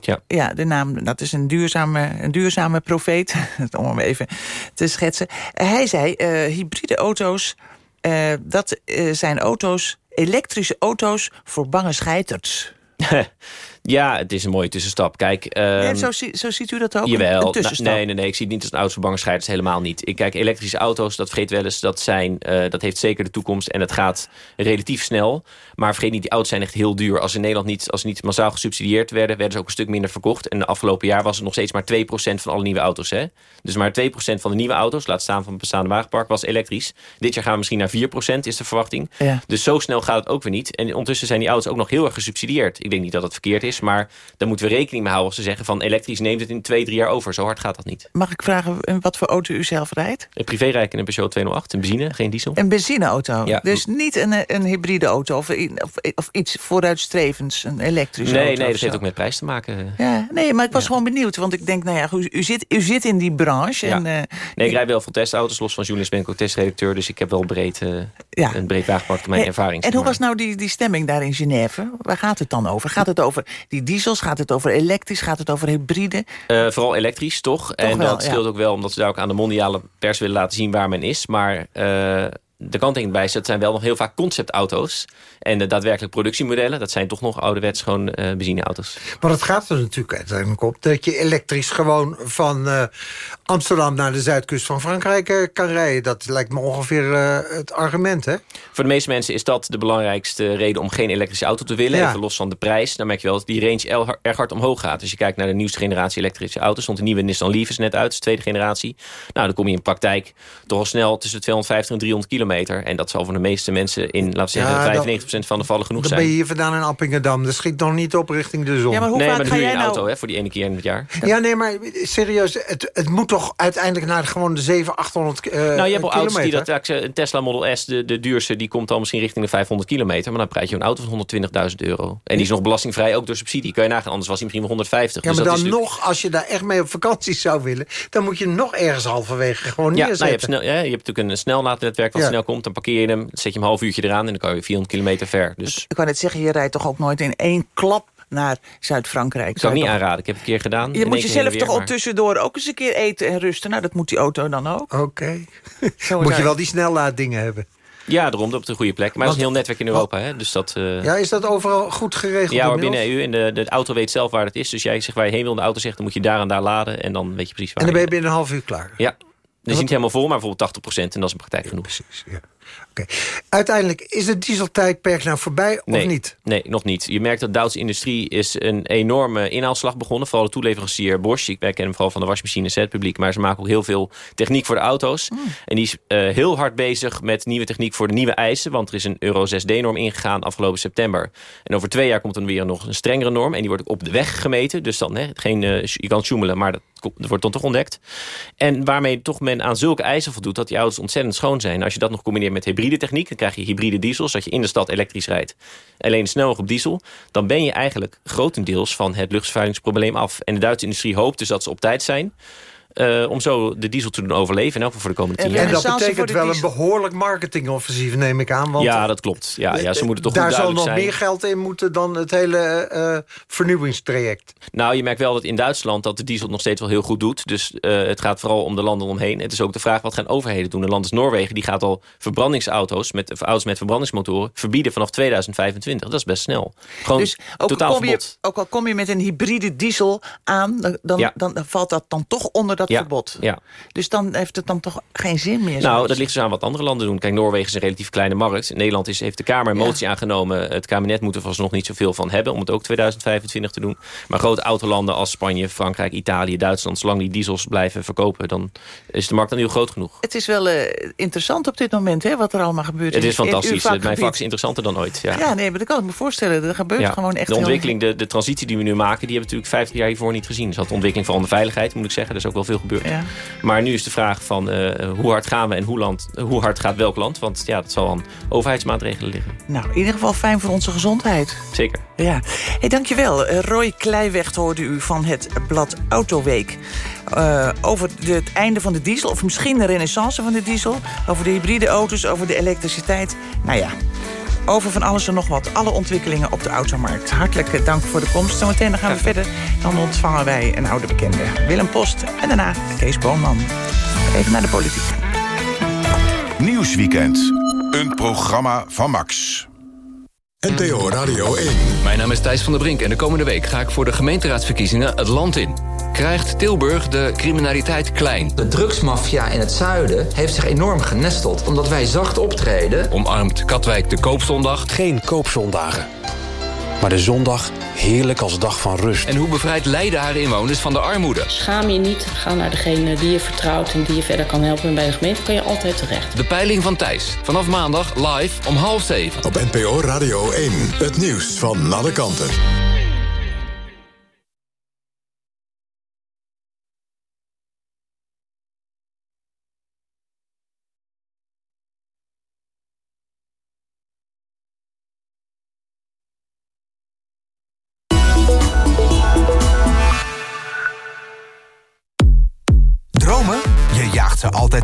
Ja. Ja, de naam, dat is een duurzame, een duurzame profeet. Om hem even te schetsen. Hij zei, uh, hybride auto's, uh, dat uh, zijn auto's, elektrische auto's voor bange scheiters. Ja, het is een mooie tussenstap. Kijk, um, ja, zo, zo, ziet u dat ook? Jawel. Een tussenstap. nee, nee, nee. Ik zie het niet als een autosverbangerscheiders. Helemaal niet. Ik kijk, elektrische auto's, dat vergeet wel eens. Dat, zijn, uh, dat heeft zeker de toekomst. En het gaat relatief snel. Maar vergeet niet, die auto's zijn echt heel duur. Als in Nederland niet, als niet massaal gesubsidieerd werden... werden ze ook een stuk minder verkocht. En de afgelopen jaar was het nog steeds maar 2% van alle nieuwe auto's. Hè? Dus maar 2% van de nieuwe auto's, laat staan van het bestaande wagenpark... was elektrisch. Dit jaar gaan we misschien naar 4%, is de verwachting. Ja. Dus zo snel gaat het ook weer niet. En ondertussen zijn die auto's ook nog heel erg gesubsidieerd. Ik denk niet dat het verkeerd is, maar... Dan moeten we rekening mee houden als ze zeggen van elektrisch neemt het in twee, drie jaar over. Zo hard gaat dat niet. Mag ik vragen wat voor auto u zelf rijdt? Een privé rijd in een Peugeot 208, een benzine, geen diesel. Een benzineauto? Ja. Dus niet een, een hybride auto of, of, of iets vooruitstrevends, een elektrische nee, auto? Nee, dat heeft ook met prijs te maken. Ja, nee, maar ik was ja. gewoon benieuwd. Want ik denk, nou ja, u, u, zit, u zit in die branche. Ja. En, uh, nee, ik rijd wel veel testauto's. Los van journalist ben ik ook testredacteur. Dus ik heb wel breed, uh, ja. een breed wagenpark mijn ervaring. En hoe was nou die, die stemming daar in Genève? Waar gaat het dan over? Gaat het over die diesels? Gaat het over elektrisch? Gaat het over hybride? Uh, vooral elektrisch, toch? toch en wel, dat scheelt ja. ook wel omdat ze daar ook aan de mondiale pers willen laten zien waar men is. Maar uh, de kanttekening bij is, dat zijn wel nog heel vaak conceptauto's. En de daadwerkelijk productiemodellen, dat zijn toch nog ouderwets gewoon uh, benzineauto's. Maar het gaat er natuurlijk uiteindelijk op dat je elektrisch gewoon van uh, Amsterdam naar de zuidkust van Frankrijk uh, kan rijden. Dat lijkt me ongeveer het argument, hè? Voor de meeste mensen is dat de belangrijkste reden om geen elektrische auto te willen. Ja. Even los van de prijs. Dan merk je wel dat die range erg hard omhoog gaat. Als je kijkt naar de nieuwste generatie elektrische auto's. Stond de nieuwe Nissan Leaf is net uit, de tweede generatie. Nou, dan kom je in praktijk toch al snel tussen 250 en 300 kilometer. En dat zal voor de meeste mensen in, laten we zeggen, Ja, 95% van de vallen genoeg Dan zijn. ben je hier vandaan in Appingedam. Dat schiet nog niet op richting de zon. Ja, maar hoe nee, vaak maar dan ga huur je jij een nou... auto hè, voor die ene keer in het jaar. Ja, nee, maar serieus, het, het moet toch uiteindelijk naar gewoon de 700, 800 uh, Nou, je hebt al auto's die kilometer? dat... Een Tesla Model S, de, de duurste, die komt al misschien richting de 500 kilometer. Maar dan prijs je een auto van 120.000 euro. En die is nog belastingvrij, ook door subsidie. Kan je nagaan, anders was hij misschien wel 150. Ja, Dus maar dat dan is natuurlijk- nog, als je daar echt mee op vakantie zou willen... dan moet je nog ergens halverwege gewoon Ja, nou, je, neerzetten. hebt snel, ja, je hebt natuurlijk een snellaadnetwerk wat Ja. snel komt. Dan parkeer je hem, dan zet je hem een half uurtje eraan... en dan kan je 400 kilometer ver. Dus Ik kan net zeggen, je rijdt toch ook nooit in één klap naar Zuid-Frankrijk? ik zou het niet aanraden. Ik heb het een keer gedaan. Je moet jezelf toch maar- tussendoor ook eens een keer eten en rusten. Nou, dat moet die auto dan ook. Oké. Moet je wel die snellaaddingen hebben. Ja, daarom op de goede plek. Maar dat is een heel netwerk in Europa. Hè? Dus dat, eh, Ja, is dat overal goed geregeld? Ja, binnen EU. En de, de auto weet zelf waar het is. Dus jij zegt waar je heen wil, de auto zegt... dan moet je daar en daar laden. En dan weet je precies waar En dan ben je je binnen een half uur klaar. Ja. Dat is niet helemaal vol, maar bijvoorbeeld 80% En dat is in praktijk genoeg. Precies, ja. Oké. Uiteindelijk, is het dieseltijdperk nou voorbij Nee, of niet? Nee, nog niet. Je merkt dat de Duitse industrie is een enorme inhaalslag begonnen. Vooral de toeleverancier Bosch. Ik ken hem vooral van de wasmachine zetpubliek. Maar ze maken ook heel veel techniek voor de auto's. En die is eh, heel hard bezig met nieuwe techniek voor de nieuwe eisen. Want er is een Euro 6D-norm ingegaan afgelopen september. En over twee jaar komt er weer nog een strengere norm. En die wordt ook op de weg gemeten. Dus dan, hè, geen, eh, je kan sjoemelen, maar dat wordt dan toch ontdekt. En waarmee toch men aan zulke eisen voldoet... dat die auto's ontzettend schoon zijn. Als je dat nog combineert met hybride techniek... dan krijg je hybride diesels, dat je in de stad elektrisch rijdt. Alleen sneller op diesel. Dan ben je eigenlijk grotendeels van het luchtvervuilingsprobleem af. En de Duitse industrie hoopt dus dat ze op tijd zijn... eh, om zo de diesel te doen overleven. En ook voor de komende tien En jaar. En dat betekent wel een behoorlijk marketingoffensief, neem ik aan. Want ja, dat klopt. Ja, ja, ze moeten toch daar zal nog zijn. meer geld in moeten dan het hele eh, vernieuwingstraject. Nou, je merkt wel dat in Duitsland dat de diesel nog steeds wel heel goed doet. Dus eh, het gaat vooral om de landen omheen. Het is ook de vraag wat gaan overheden doen. Een land als Noorwegen die gaat al verbrandingsauto's... met of auto's met verbrandingsmotoren verbieden vanaf 2025. Dat is best snel. Gewoon Dus ook, totaal kom je, verbod. ook al kom je met een hybride diesel aan... dan, dan, Ja. dan, dan valt dat dan toch onder dat Ja, verbod. Ja. Dus dan heeft het dan toch geen zin meer? Nou, dat ligt dus aan wat andere landen doen. Kijk, Noorwegen is een relatief kleine markt. Nederland is, heeft de Kamer een Ja. motie aangenomen. Het kabinet moet er nog niet zoveel van hebben... om het ook 2025 te doen. Maar grote autolanden als Spanje, Frankrijk, Italië, Duitsland... zolang die diesels blijven verkopen... dan is de markt dan heel groot genoeg. Het is wel eh, interessant op dit moment, hè, wat er allemaal gebeurt. Het is in fantastisch. Mijn vak is interessanter dan ooit. Ja. Ja, nee, maar dat kan ik me voorstellen. Er gebeurt gewoon echt de heel- ontwikkeling, de, de transitie die we nu maken... die hebben we natuurlijk 50 jaar hiervoor niet gezien. Dus dat de ontwikkeling van de veiligheid, moet ik zeggen. Er is ook wel veel gebeurd. Ja. Maar nu is de vraag van eh, hoe hard gaan we en hoe, land, hoe hard gaat welk land? Want ja, dat zal aan overheidsmaatregelen liggen. Nou, in ieder geval fijn voor onze gezondheid. Zeker. Ja, hey, dankjewel. Eh, Roy Kleiweg hoorde u van het blad Autoweek. Eh, over de, het einde van de diesel, of misschien de renaissance van de diesel. Over de hybride auto's, over de elektriciteit. Nou ja, over van alles en nog wat. Alle ontwikkelingen op de automarkt. Hartelijk dank voor de komst. Zometeen dan gaan we verder. Dan ontvangen wij een oude bekende. Willem Post. En daarna Kees Boonman. Even naar de politiek. Nieuwsweekend. Een programma van Max. NPO Radio 1. Mijn naam is Thijs van der Brink en de komende week ga ik voor de gemeenteraadsverkiezingen het land in. Krijgt Tilburg de criminaliteit klein? De drugsmafia in het zuiden heeft zich enorm genesteld... omdat wij zacht optreden. Omarmt Katwijk de koopzondag? Geen koopzondagen. Maar de zondag heerlijk als dag van rust. En hoe bevrijdt Leiden haar inwoners van de armoede? Schaam je niet, ga naar degene die je vertrouwt en die je verder kan helpen. En bij de gemeente kan je altijd terecht. De peiling van Thijs. Vanaf maandag live om half zeven. Op NPO Radio 1. Het nieuws van alle kanten.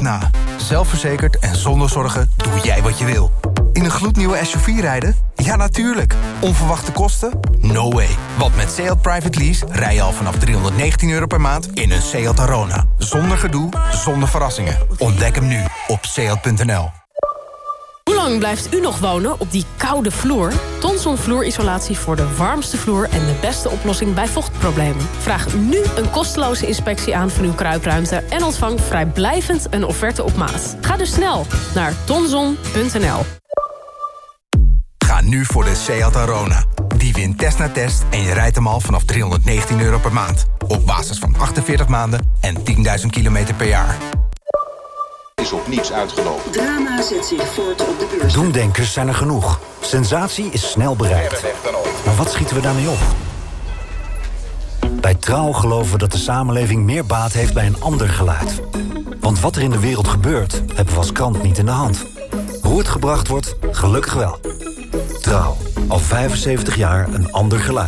Na. Zelfverzekerd en zonder zorgen doe jij wat je wil. In een gloednieuwe SUV rijden? Ja, natuurlijk. Onverwachte kosten? No way. Want met Seat Private Lease rij je al vanaf 319 euro per maand in een Seat Arona. Zonder gedoe, zonder verrassingen. Ontdek hem nu op seat.nl. Lang blijft u nog wonen op die koude vloer? Tonson vloerisolatie voor de warmste vloer en de beste oplossing bij vochtproblemen. Vraag nu een kosteloze inspectie aan van uw kruipruimte en ontvang vrijblijvend een offerte op maat. Ga dus snel naar tonson.nl. Ga nu voor de Seat Arona. Die wint test na test en je rijdt hem al vanaf 319 euro per maand. Op basis van 48 maanden en 10.000 kilometer per jaar. Is op niets uitgelopen. Drama zet zich voort op de beurs. Doemdenkers zijn er genoeg. Sensatie is snel bereikt. Maar wat schieten we daarmee op? Bij Trouw geloven we dat de samenleving meer baat heeft bij een ander geluid. Want wat er in de wereld gebeurt, hebben we als krant niet in de hand. Hoe het gebracht wordt, gelukkig wel. Trouw, al 75 jaar een ander geluid.